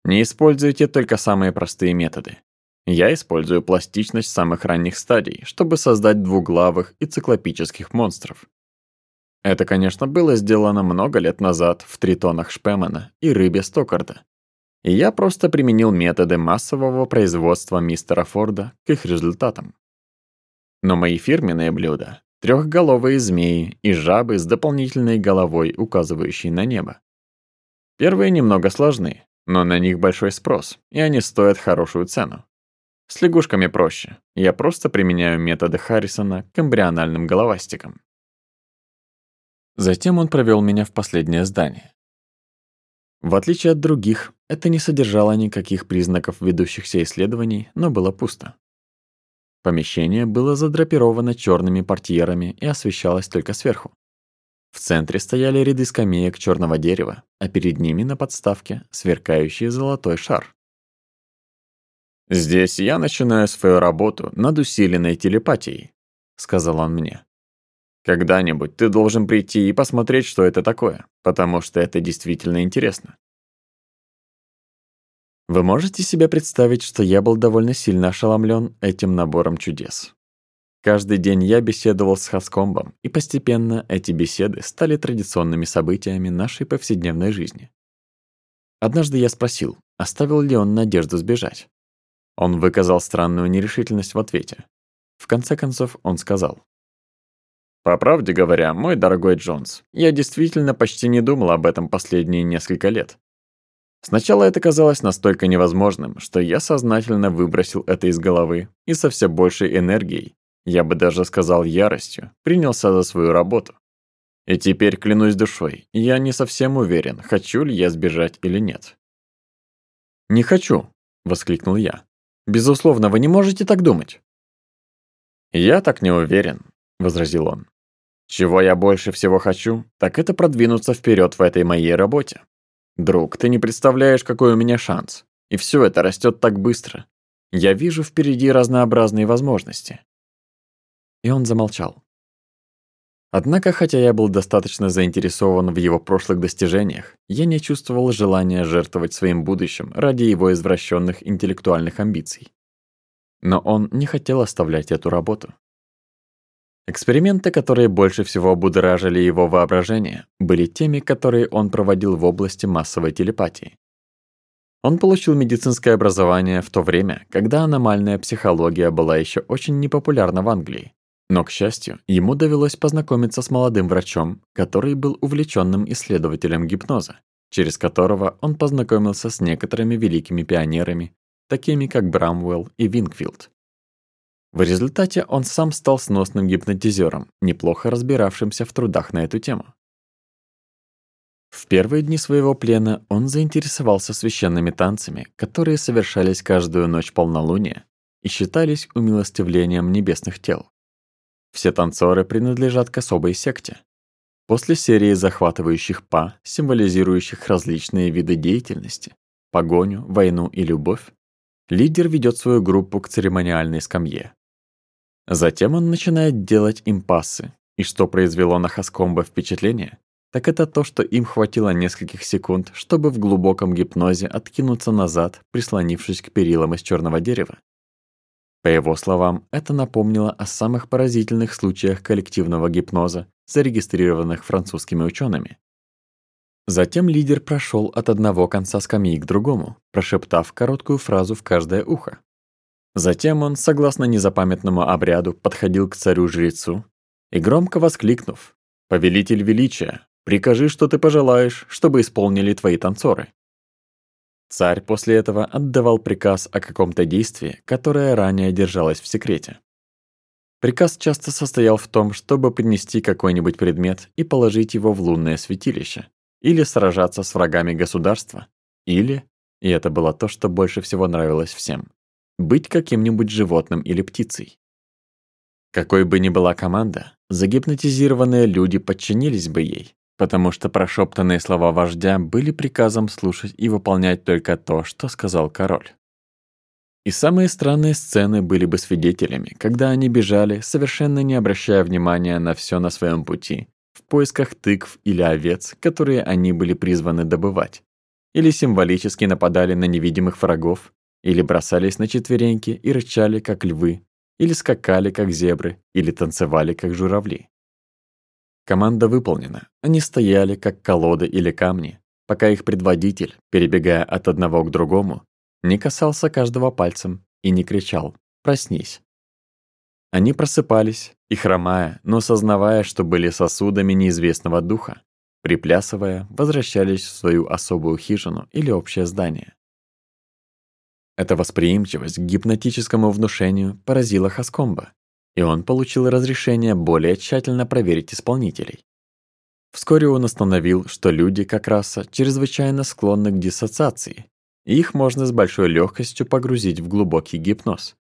не используйте только самые простые методы. Я использую пластичность самых ранних стадий, чтобы создать двуглавых и циклопических монстров. Это, конечно, было сделано много лет назад в тритонах Шпемана и рыбе Стокарда. И я просто применил методы массового производства мистера Форда к их результатам. Но мои фирменные блюда — трехголовые змеи и жабы с дополнительной головой, указывающей на небо. Первые немного сложные но на них большой спрос, и они стоят хорошую цену. С лягушками проще. Я просто применяю методы Харрисона к эмбриональным головастикам. Затем он провел меня в последнее здание. В отличие от других, это не содержало никаких признаков ведущихся исследований, но было пусто. Помещение было задрапировано черными портьерами и освещалось только сверху. В центре стояли ряды скамеек черного дерева, а перед ними на подставке сверкающий золотой шар. «Здесь я начинаю свою работу над усиленной телепатией», — сказал он мне. «Когда-нибудь ты должен прийти и посмотреть, что это такое, потому что это действительно интересно». Вы можете себе представить, что я был довольно сильно ошеломлен этим набором чудес. Каждый день я беседовал с Хаскомбом, и постепенно эти беседы стали традиционными событиями нашей повседневной жизни. Однажды я спросил, оставил ли он надежду сбежать. Он выказал странную нерешительность в ответе. В конце концов, он сказал. «По правде говоря, мой дорогой Джонс, я действительно почти не думал об этом последние несколько лет. Сначала это казалось настолько невозможным, что я сознательно выбросил это из головы и со все большей энергией я бы даже сказал яростью, принялся за свою работу. И теперь клянусь душой, я не совсем уверен, хочу ли я сбежать или нет. «Не хочу!» – воскликнул я. «Безусловно, вы не можете так думать!» «Я так не уверен», – возразил он. «Чего я больше всего хочу, так это продвинуться вперед в этой моей работе. Друг, ты не представляешь, какой у меня шанс. И все это растет так быстро. Я вижу впереди разнообразные возможности и он замолчал. Однако, хотя я был достаточно заинтересован в его прошлых достижениях, я не чувствовал желания жертвовать своим будущим ради его извращенных интеллектуальных амбиций. Но он не хотел оставлять эту работу. Эксперименты, которые больше всего будоражили его воображение, были теми, которые он проводил в области массовой телепатии. Он получил медицинское образование в то время, когда аномальная психология была еще очень непопулярна в Англии, но, к счастью, ему довелось познакомиться с молодым врачом, который был увлеченным исследователем гипноза, через которого он познакомился с некоторыми великими пионерами, такими как Брамвелл и Винкфилд. В результате он сам стал сносным гипнотизером, неплохо разбиравшимся в трудах на эту тему. В первые дни своего плена он заинтересовался священными танцами, которые совершались каждую ночь полнолуния и считались умилостивлением небесных тел. Все танцоры принадлежат к особой секте. После серии захватывающих па, символизирующих различные виды деятельности – погоню, войну и любовь, лидер ведет свою группу к церемониальной скамье. Затем он начинает делать импассы, и что произвело на Хаскомбо впечатление, так это то, что им хватило нескольких секунд, чтобы в глубоком гипнозе откинуться назад, прислонившись к перилам из черного дерева, по его словам, это напомнило о самых поразительных случаях коллективного гипноза, зарегистрированных французскими учеными. Затем лидер прошел от одного конца скамьи к другому, прошептав короткую фразу в каждое ухо. Затем он, согласно незапамятному обряду, подходил к царю-жрецу и громко воскликнув «Повелитель величия, прикажи, что ты пожелаешь, чтобы исполнили твои танцоры». Царь после этого отдавал приказ о каком-то действии, которое ранее держалось в секрете. Приказ часто состоял в том, чтобы принести какой-нибудь предмет и положить его в лунное святилище, или сражаться с врагами государства, или, и это было то, что больше всего нравилось всем, быть каким-нибудь животным или птицей. Какой бы ни была команда, загипнотизированные люди подчинились бы ей, потому что прошептанные слова вождя были приказом слушать и выполнять только то, что сказал король. И самые странные сцены были бы свидетелями, когда они бежали, совершенно не обращая внимания на все на своем пути, в поисках тыкв или овец, которые они были призваны добывать, или символически нападали на невидимых врагов, или бросались на четвереньки и рычали, как львы, или скакали, как зебры, или танцевали, как журавли. Команда выполнена. Они стояли, как колоды или камни, пока их предводитель, перебегая от одного к другому, не касался каждого пальцем и не кричал «Проснись». Они просыпались, и хромая, но сознавая, что были сосудами неизвестного духа, приплясывая, возвращались в свою особую хижину или общее здание. Эта восприимчивость к гипнотическому внушению поразила Хаскомба, и он получил разрешение более тщательно проверить исполнителей. Вскоре он установил, что люди как раса чрезвычайно склонны к диссоциации, и их можно с большой легкостью погрузить в глубокий гипноз.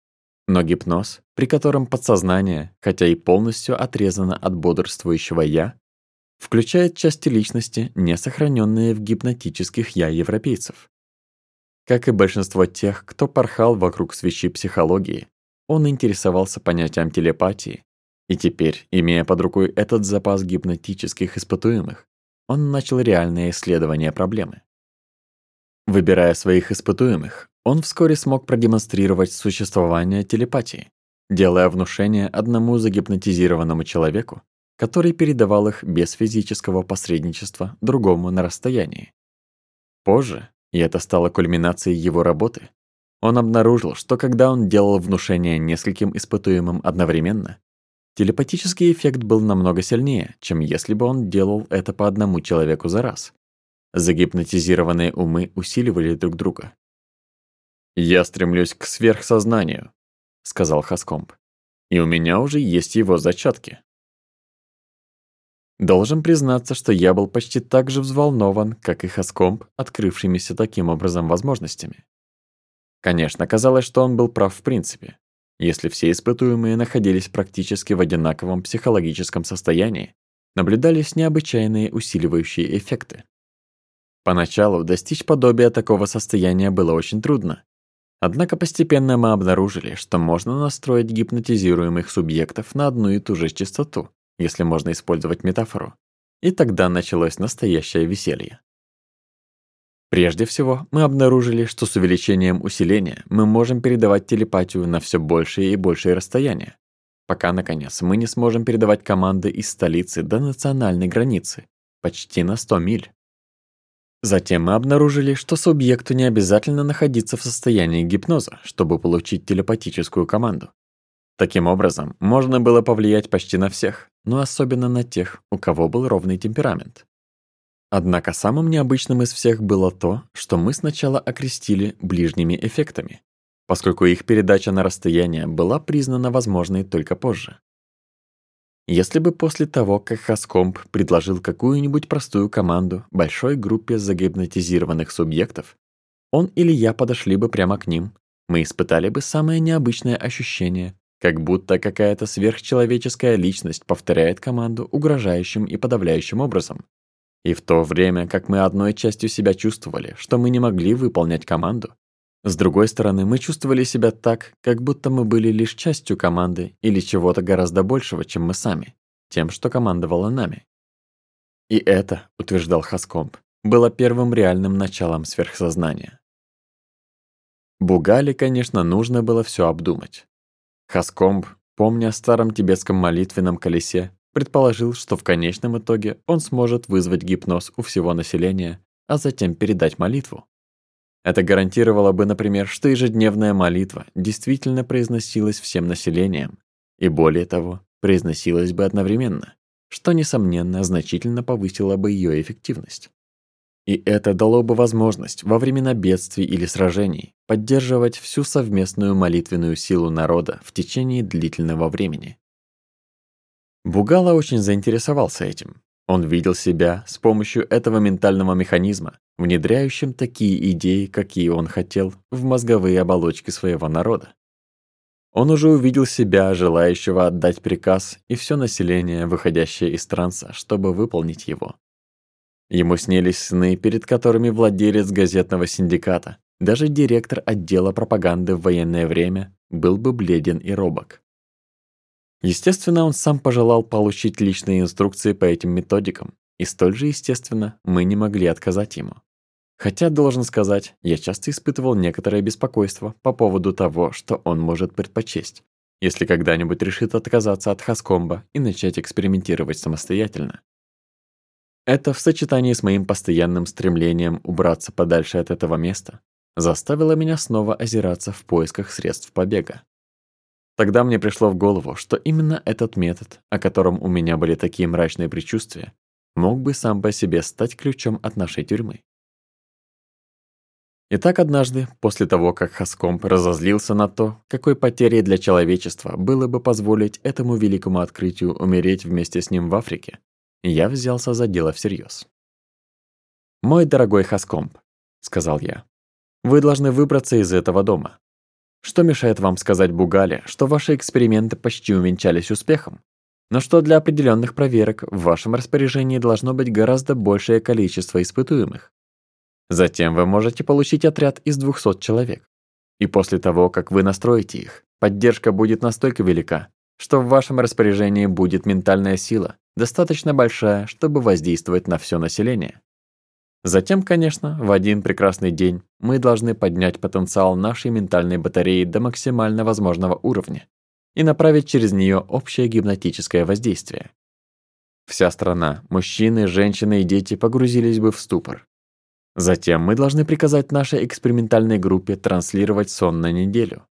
Но гипноз, при котором подсознание, хотя и полностью отрезано от бодрствующего «я», включает части личности, не сохраненные в гипнотических «я» европейцев. Как и большинство тех, кто порхал вокруг свечи психологии, он интересовался понятием телепатии. И теперь, имея под рукой этот запас гипнотических испытуемых, он начал реальное исследование проблемы. Выбирая своих испытуемых, он вскоре смог продемонстрировать существование телепатии, делая внушение одному загипнотизированному человеку, который передавал их без физического посредничества другому на расстоянии. Позже, и это стало кульминацией его работы, он обнаружил, что когда он делал внушение нескольким испытуемым одновременно, телепатический эффект был намного сильнее, чем если бы он делал это по одному человеку за раз. Загипнотизированные умы усиливали друг друга. «Я стремлюсь к сверхсознанию», — сказал Хаскомб, «И у меня уже есть его зачатки». Должен признаться, что я был почти так же взволнован, как и Хаскомб, открывшимися таким образом возможностями. Конечно, казалось, что он был прав в принципе. Если все испытуемые находились практически в одинаковом психологическом состоянии, наблюдались необычайные усиливающие эффекты. Поначалу достичь подобия такого состояния было очень трудно. Однако постепенно мы обнаружили, что можно настроить гипнотизируемых субъектов на одну и ту же частоту, если можно использовать метафору. И тогда началось настоящее веселье. Прежде всего, мы обнаружили, что с увеличением усиления мы можем передавать телепатию на все большие и большие расстояния, пока, наконец, мы не сможем передавать команды из столицы до национальной границы, почти на 100 миль. Затем мы обнаружили, что субъекту не обязательно находиться в состоянии гипноза, чтобы получить телепатическую команду. Таким образом, можно было повлиять почти на всех, но особенно на тех, у кого был ровный темперамент. Однако самым необычным из всех было то, что мы сначала окрестили ближними эффектами, поскольку их передача на расстояние была признана возможной только позже. Если бы после того, как Хаскомп предложил какую-нибудь простую команду большой группе загипнотизированных субъектов, он или я подошли бы прямо к ним, мы испытали бы самое необычное ощущение, как будто какая-то сверхчеловеческая личность повторяет команду угрожающим и подавляющим образом, и в то время, как мы одной частью себя чувствовали, что мы не могли выполнять команду, с другой стороны, мы чувствовали себя так, как будто мы были лишь частью команды или чего-то гораздо большего, чем мы сами, тем, что командовало нами. И это, утверждал Хаскомб, было первым реальным началом сверхсознания. Бугали, конечно, нужно было все обдумать. Хаскомб, помня о старом тибетском молитвенном колесе, предположил, что в конечном итоге он сможет вызвать гипноз у всего населения, а затем передать молитву. Это гарантировало бы, например, что ежедневная молитва действительно произносилась всем населением, и более того, произносилась бы одновременно, что, несомненно, значительно повысило бы ее эффективность. И это дало бы возможность во времена бедствий или сражений поддерживать всю совместную молитвенную силу народа в течение длительного времени, Бугало очень заинтересовался этим. Он видел себя с помощью этого ментального механизма, внедряющим такие идеи, какие он хотел, в мозговые оболочки своего народа. Он уже увидел себя, желающего отдать приказ, и все население, выходящее из транса, чтобы выполнить его. Ему снились сны, перед которыми владелец газетного синдиката, даже директор отдела пропаганды в военное время, был бы бледен и робок. Естественно, он сам пожелал получить личные инструкции по этим методикам, и столь же естественно, мы не могли отказать ему. Хотя, должен сказать, я часто испытывал некоторое беспокойство по поводу того, что он может предпочесть, если когда-нибудь решит отказаться от хаскомба и начать экспериментировать самостоятельно. Это в сочетании с моим постоянным стремлением убраться подальше от этого места заставило меня снова озираться в поисках средств побега. Тогда мне пришло в голову, что именно этот метод, о котором у меня были такие мрачные предчувствия, мог бы сам по себе стать ключом от нашей тюрьмы. Итак, однажды, после того, как Хаскомп разозлился на то, какой потерей для человечества было бы позволить этому великому открытию умереть вместе с ним в Африке, я взялся за дело всерьез. «Мой дорогой Хаскомп», — сказал я, — «вы должны выбраться из этого дома. Что мешает вам сказать Бугале, что ваши эксперименты почти увенчались успехом? Но что для определенных проверок в вашем распоряжении должно быть гораздо большее количество испытуемых. Затем вы можете получить отряд из 200 человек. И после того, как вы настроите их, поддержка будет настолько велика, что в вашем распоряжении будет ментальная сила, достаточно большая, чтобы воздействовать на все население. Затем, конечно, в один прекрасный день мы должны поднять потенциал нашей ментальной батареи до максимально возможного уровня и направить через нее общее гипнотическое воздействие. Вся страна, мужчины, женщины и дети погрузились бы в ступор. Затем мы должны приказать нашей экспериментальной группе транслировать сон на неделю.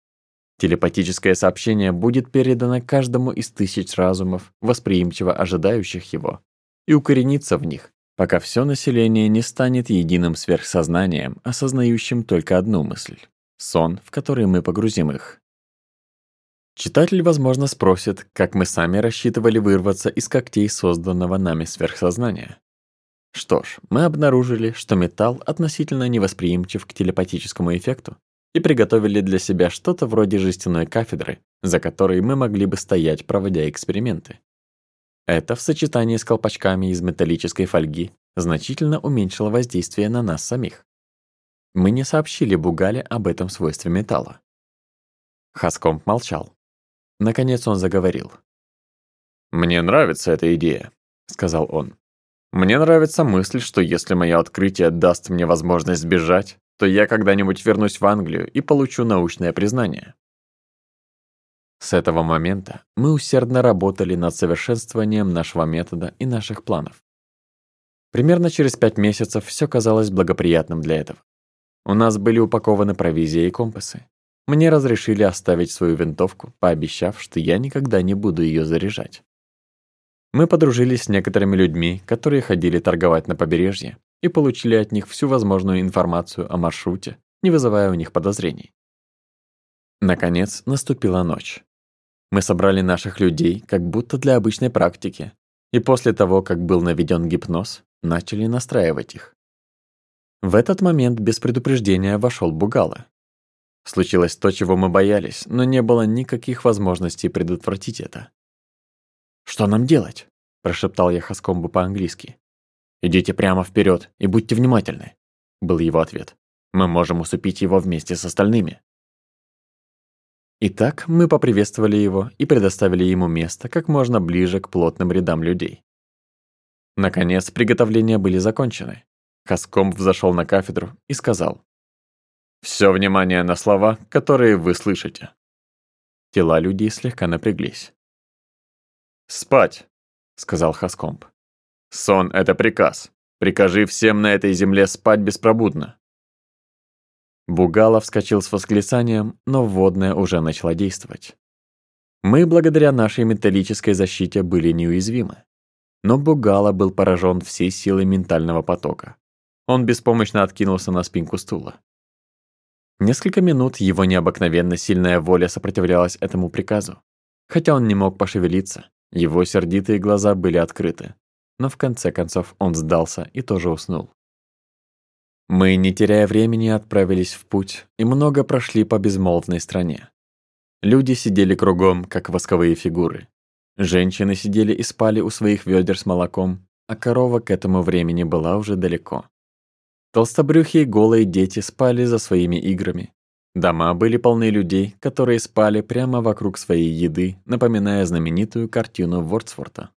Телепатическое сообщение будет передано каждому из тысяч разумов, восприимчиво ожидающих его, и укорениться в них, пока все население не станет единым сверхсознанием, а осознающим только одну мысль — сон, в который мы погрузим их. Читатель, возможно, спросит, как мы сами рассчитывали вырваться из когтей созданного нами сверхсознания. Что ж, мы обнаружили, что металл относительно невосприимчив к телепатическому эффекту и приготовили для себя что-то вроде жестяной кафедры, за которой мы могли бы стоять, проводя эксперименты. Это в сочетании с колпачками из металлической фольги значительно уменьшило воздействие на нас самих. Мы не сообщили Бугале об этом свойстве металла. Хаскомп молчал. Наконец он заговорил. «Мне нравится эта идея», — сказал он. «Мне нравится мысль, что если мое открытие даст мне возможность сбежать, то я когда-нибудь вернусь в Англию и получу научное признание. С этого момента мы усердно работали над совершенствованием нашего метода и наших планов. Примерно через пять месяцев все казалось благоприятным для этого. У нас были упакованы провизия и компасы. Мне разрешили оставить свою винтовку, пообещав, что я никогда не буду ее заряжать. Мы подружились с некоторыми людьми, которые ходили торговать на побережье, и получили от них всю возможную информацию о маршруте, не вызывая у них подозрений. Наконец наступила ночь. Мы собрали наших людей, как будто для обычной практики, и после того, как был наведен гипноз, начали настраивать их. В этот момент без предупреждения вошел Бугало. Случилось то, чего мы боялись, но не было никаких возможностей предотвратить это. «Что нам делать?» – прошептал я Хаскомбу по-английски. «Идите прямо вперед и будьте внимательны», – был его ответ. «Мы можем усыпить его вместе с остальными». Итак, мы поприветствовали его и предоставили ему место как можно ближе к плотным рядам людей. Наконец, приготовления были закончены. Хаском взошел на кафедру и сказал. «Все внимание на слова, которые вы слышите». Тела людей слегка напряглись. «Спать!» — сказал Хаскомб. «Сон — это приказ. Прикажи всем на этой земле спать беспробудно. Бугалов вскочил с восклицанием, но водная уже начала действовать. Мы, благодаря нашей металлической защите, были неуязвимы. Но Бугала был поражен всей силой ментального потока. Он беспомощно откинулся на спинку стула. Несколько минут его необыкновенно сильная воля сопротивлялась этому приказу. Хотя он не мог пошевелиться, его сердитые глаза были открыты. Но в конце концов он сдался и тоже уснул. Мы, не теряя времени, отправились в путь и много прошли по безмолвной стране. Люди сидели кругом, как восковые фигуры. Женщины сидели и спали у своих ведер с молоком, а корова к этому времени была уже далеко. Толстобрюхие голые дети спали за своими играми. Дома были полны людей, которые спали прямо вокруг своей еды, напоминая знаменитую картину Вордсворта.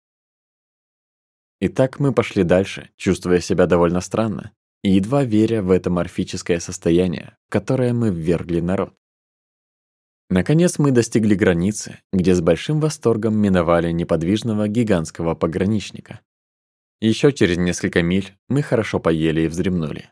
Итак, мы пошли дальше, чувствуя себя довольно странно, и едва веря в это морфическое состояние, которое мы ввергли народ. Наконец мы достигли границы, где с большим восторгом миновали неподвижного гигантского пограничника. Еще через несколько миль мы хорошо поели и взремнули.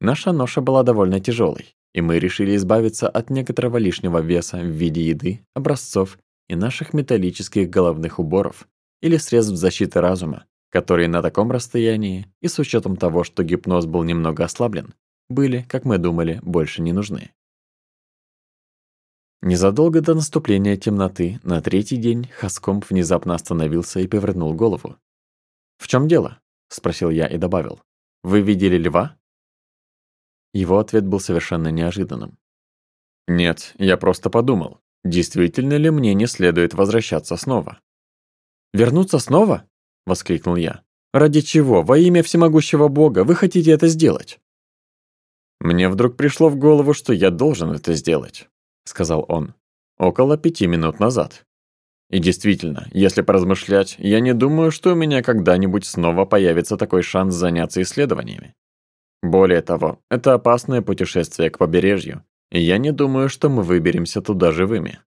Наша ноша была довольно тяжелой, и мы решили избавиться от некоторого лишнего веса в виде еды, образцов и наших металлических головных уборов или средств защиты разума, которые на таком расстоянии и с учетом того, что гипноз был немного ослаблен, были, как мы думали, больше не нужны. Незадолго до наступления темноты на третий день Хаскомп внезапно остановился и повернул голову. «В чем дело?» – спросил я и добавил. «Вы видели льва?» Его ответ был совершенно неожиданным. «Нет, я просто подумал, действительно ли мне не следует возвращаться снова?» «Вернуться снова?» воскликнул я. «Ради чего? Во имя всемогущего Бога вы хотите это сделать?» «Мне вдруг пришло в голову, что я должен это сделать», — сказал он. «Около пяти минут назад. И действительно, если поразмышлять, я не думаю, что у меня когда-нибудь снова появится такой шанс заняться исследованиями. Более того, это опасное путешествие к побережью, и я не думаю, что мы выберемся туда живыми».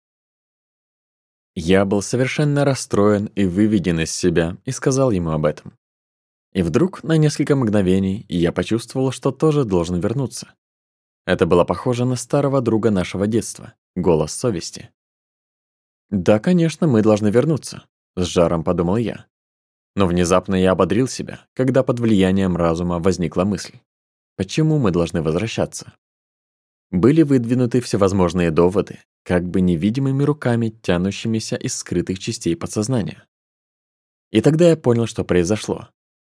Я был совершенно расстроен и выведен из себя и сказал ему об этом. И вдруг, на несколько мгновений, я почувствовал, что тоже должен вернуться. Это было похоже на старого друга нашего детства, голос совести. «Да, конечно, мы должны вернуться», — с жаром подумал я. Но внезапно я ободрил себя, когда под влиянием разума возникла мысль. Почему мы должны возвращаться? Были выдвинуты всевозможные доводы, как бы невидимыми руками, тянущимися из скрытых частей подсознания. И тогда я понял, что произошло.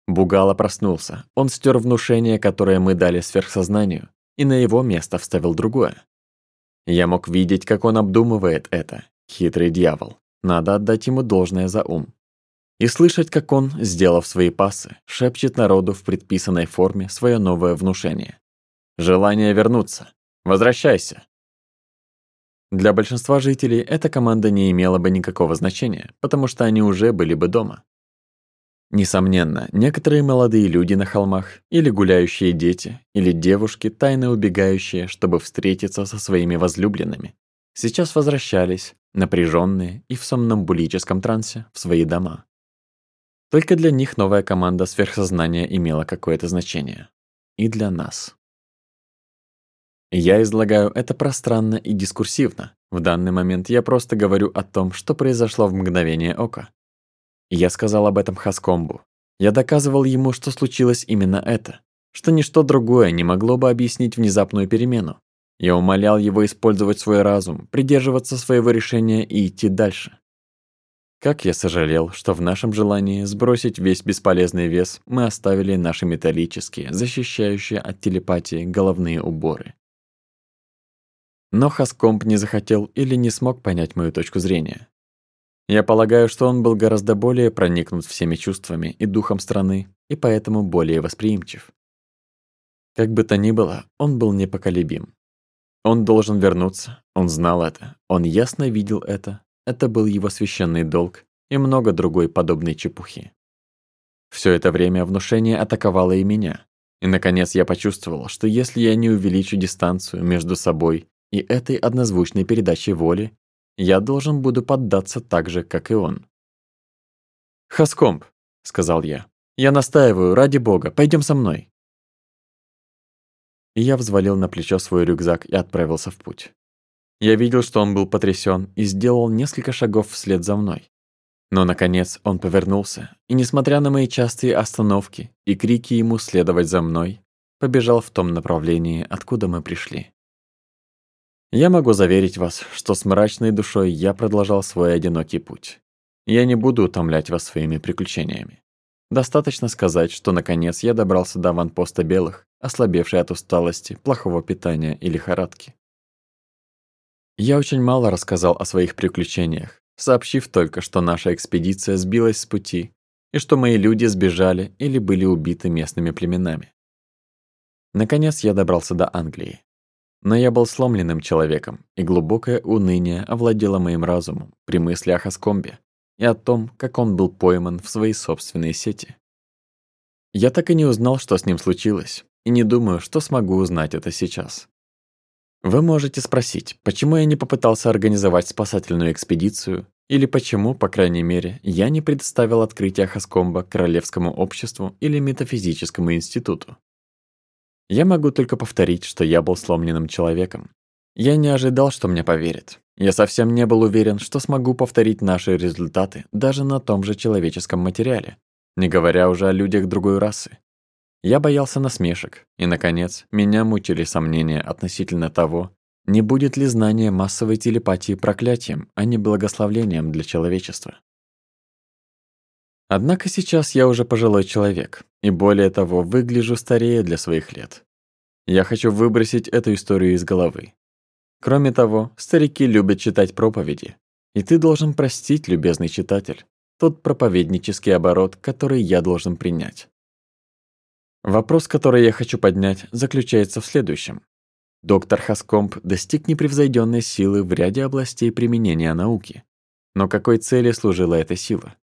Бугало проснулся, он стер внушение, которое мы дали сверхсознанию, и на его место вставил другое. Я мог видеть, как он обдумывает это, хитрый дьявол. Надо отдать ему должное за ум. И слышать, как он, сделав свои пасы, шепчет народу в предписанной форме свое новое внушение. Желание вернуться, Возвращайся. Для большинства жителей эта команда не имела бы никакого значения, потому что они уже были бы дома. Несомненно, некоторые молодые люди на холмах, или гуляющие дети, или девушки, тайно убегающие, чтобы встретиться со своими возлюбленными, сейчас возвращались, напряженные и в сомнамбулическом трансе, в свои дома. Только для них новая команда сверхсознания имела какое-то значение. И для нас. Я излагаю это пространно и дискурсивно. В данный момент я просто говорю о том, что произошло в мгновение ока. Я сказал об этом Хаскомбу. Я доказывал ему, что случилось именно это, что ничто другое не могло бы объяснить внезапную перемену. Я умолял его использовать свой разум, придерживаться своего решения и идти дальше. Как я сожалел, что в нашем желании сбросить весь бесполезный вес мы оставили наши металлические, защищающие от телепатии головные уборы но Хаскомп не захотел или не смог понять мою точку зрения. Я полагаю, что он был гораздо более проникнут всеми чувствами и духом страны, и поэтому более восприимчив. Как бы то ни было, он был непоколебим. Он должен вернуться, он знал это, он ясно видел это, это был его священный долг и много другой подобной чепухи. Все это время внушение атаковало и меня, и, наконец, я почувствовал, что если я не увеличу дистанцию между собой и этой однозвучной передачи воли, я должен буду поддаться так же, как и он. «Хаскомб», — сказал я, — «я настаиваю, ради бога, пойдем со мной». И я взвалил на плечо свой рюкзак и отправился в путь. Я видел, что он был потрясен и сделал несколько шагов вслед за мной. Но, наконец, он повернулся, и, несмотря на мои частые остановки и крики ему следовать за мной, побежал в том направлении, откуда мы пришли. Я могу заверить вас, что с мрачной душой я продолжал свой одинокий путь. Я не буду утомлять вас своими приключениями. Достаточно сказать, что наконец я добрался до Ванпоста белых, ослабевший от усталости, плохого питания и лихорадки. Я очень мало рассказал о своих приключениях, сообщив только, что наша экспедиция сбилась с пути и что мои люди сбежали или были убиты местными племенами. Наконец я добрался до Англии. Но я был сломленным человеком, и глубокое уныние овладело моим разумом при мыслях о Скомбе и о том, как он был пойман в свои собственные сети. Я так и не узнал, что с ним случилось, и не думаю, что смогу узнать это сейчас. Вы можете спросить, почему я не попытался организовать спасательную экспедицию, или почему, по крайней мере, я не предоставил открытие Хаскомба Королевскому обществу или Метафизическому институту. Я могу только повторить, что я был сломленным человеком. Я не ожидал, что мне поверят. Я совсем не был уверен, что смогу повторить наши результаты даже на том же человеческом материале, не говоря уже о людях другой расы. Я боялся насмешек, и, наконец, меня мучили сомнения относительно того, не будет ли знание массовой телепатии проклятием, а не благословлением для человечества. Однако сейчас я уже пожилой человек, и более того, выгляжу старее для своих лет. Я хочу выбросить эту историю из головы. Кроме того, старики любят читать проповеди, и ты должен простить, любезный читатель, тот проповеднический оборот, который я должен принять. Вопрос, который я хочу поднять, заключается в следующем. Доктор Хаскомп достиг непревзойденной силы в ряде областей применения науки. Но какой цели служила эта сила?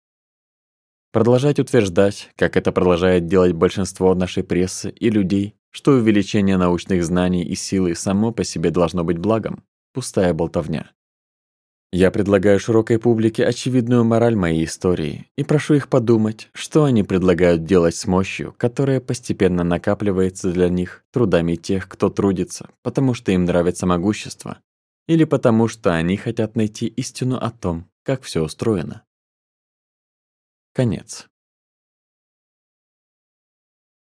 Продолжать утверждать, как это продолжает делать большинство нашей прессы и людей, что увеличение научных знаний и силы само по себе должно быть благом – пустая болтовня. Я предлагаю широкой публике очевидную мораль моей истории и прошу их подумать, что они предлагают делать с мощью, которая постепенно накапливается для них трудами тех, кто трудится, потому что им нравится могущество, или потому что они хотят найти истину о том, как все устроено. Конец.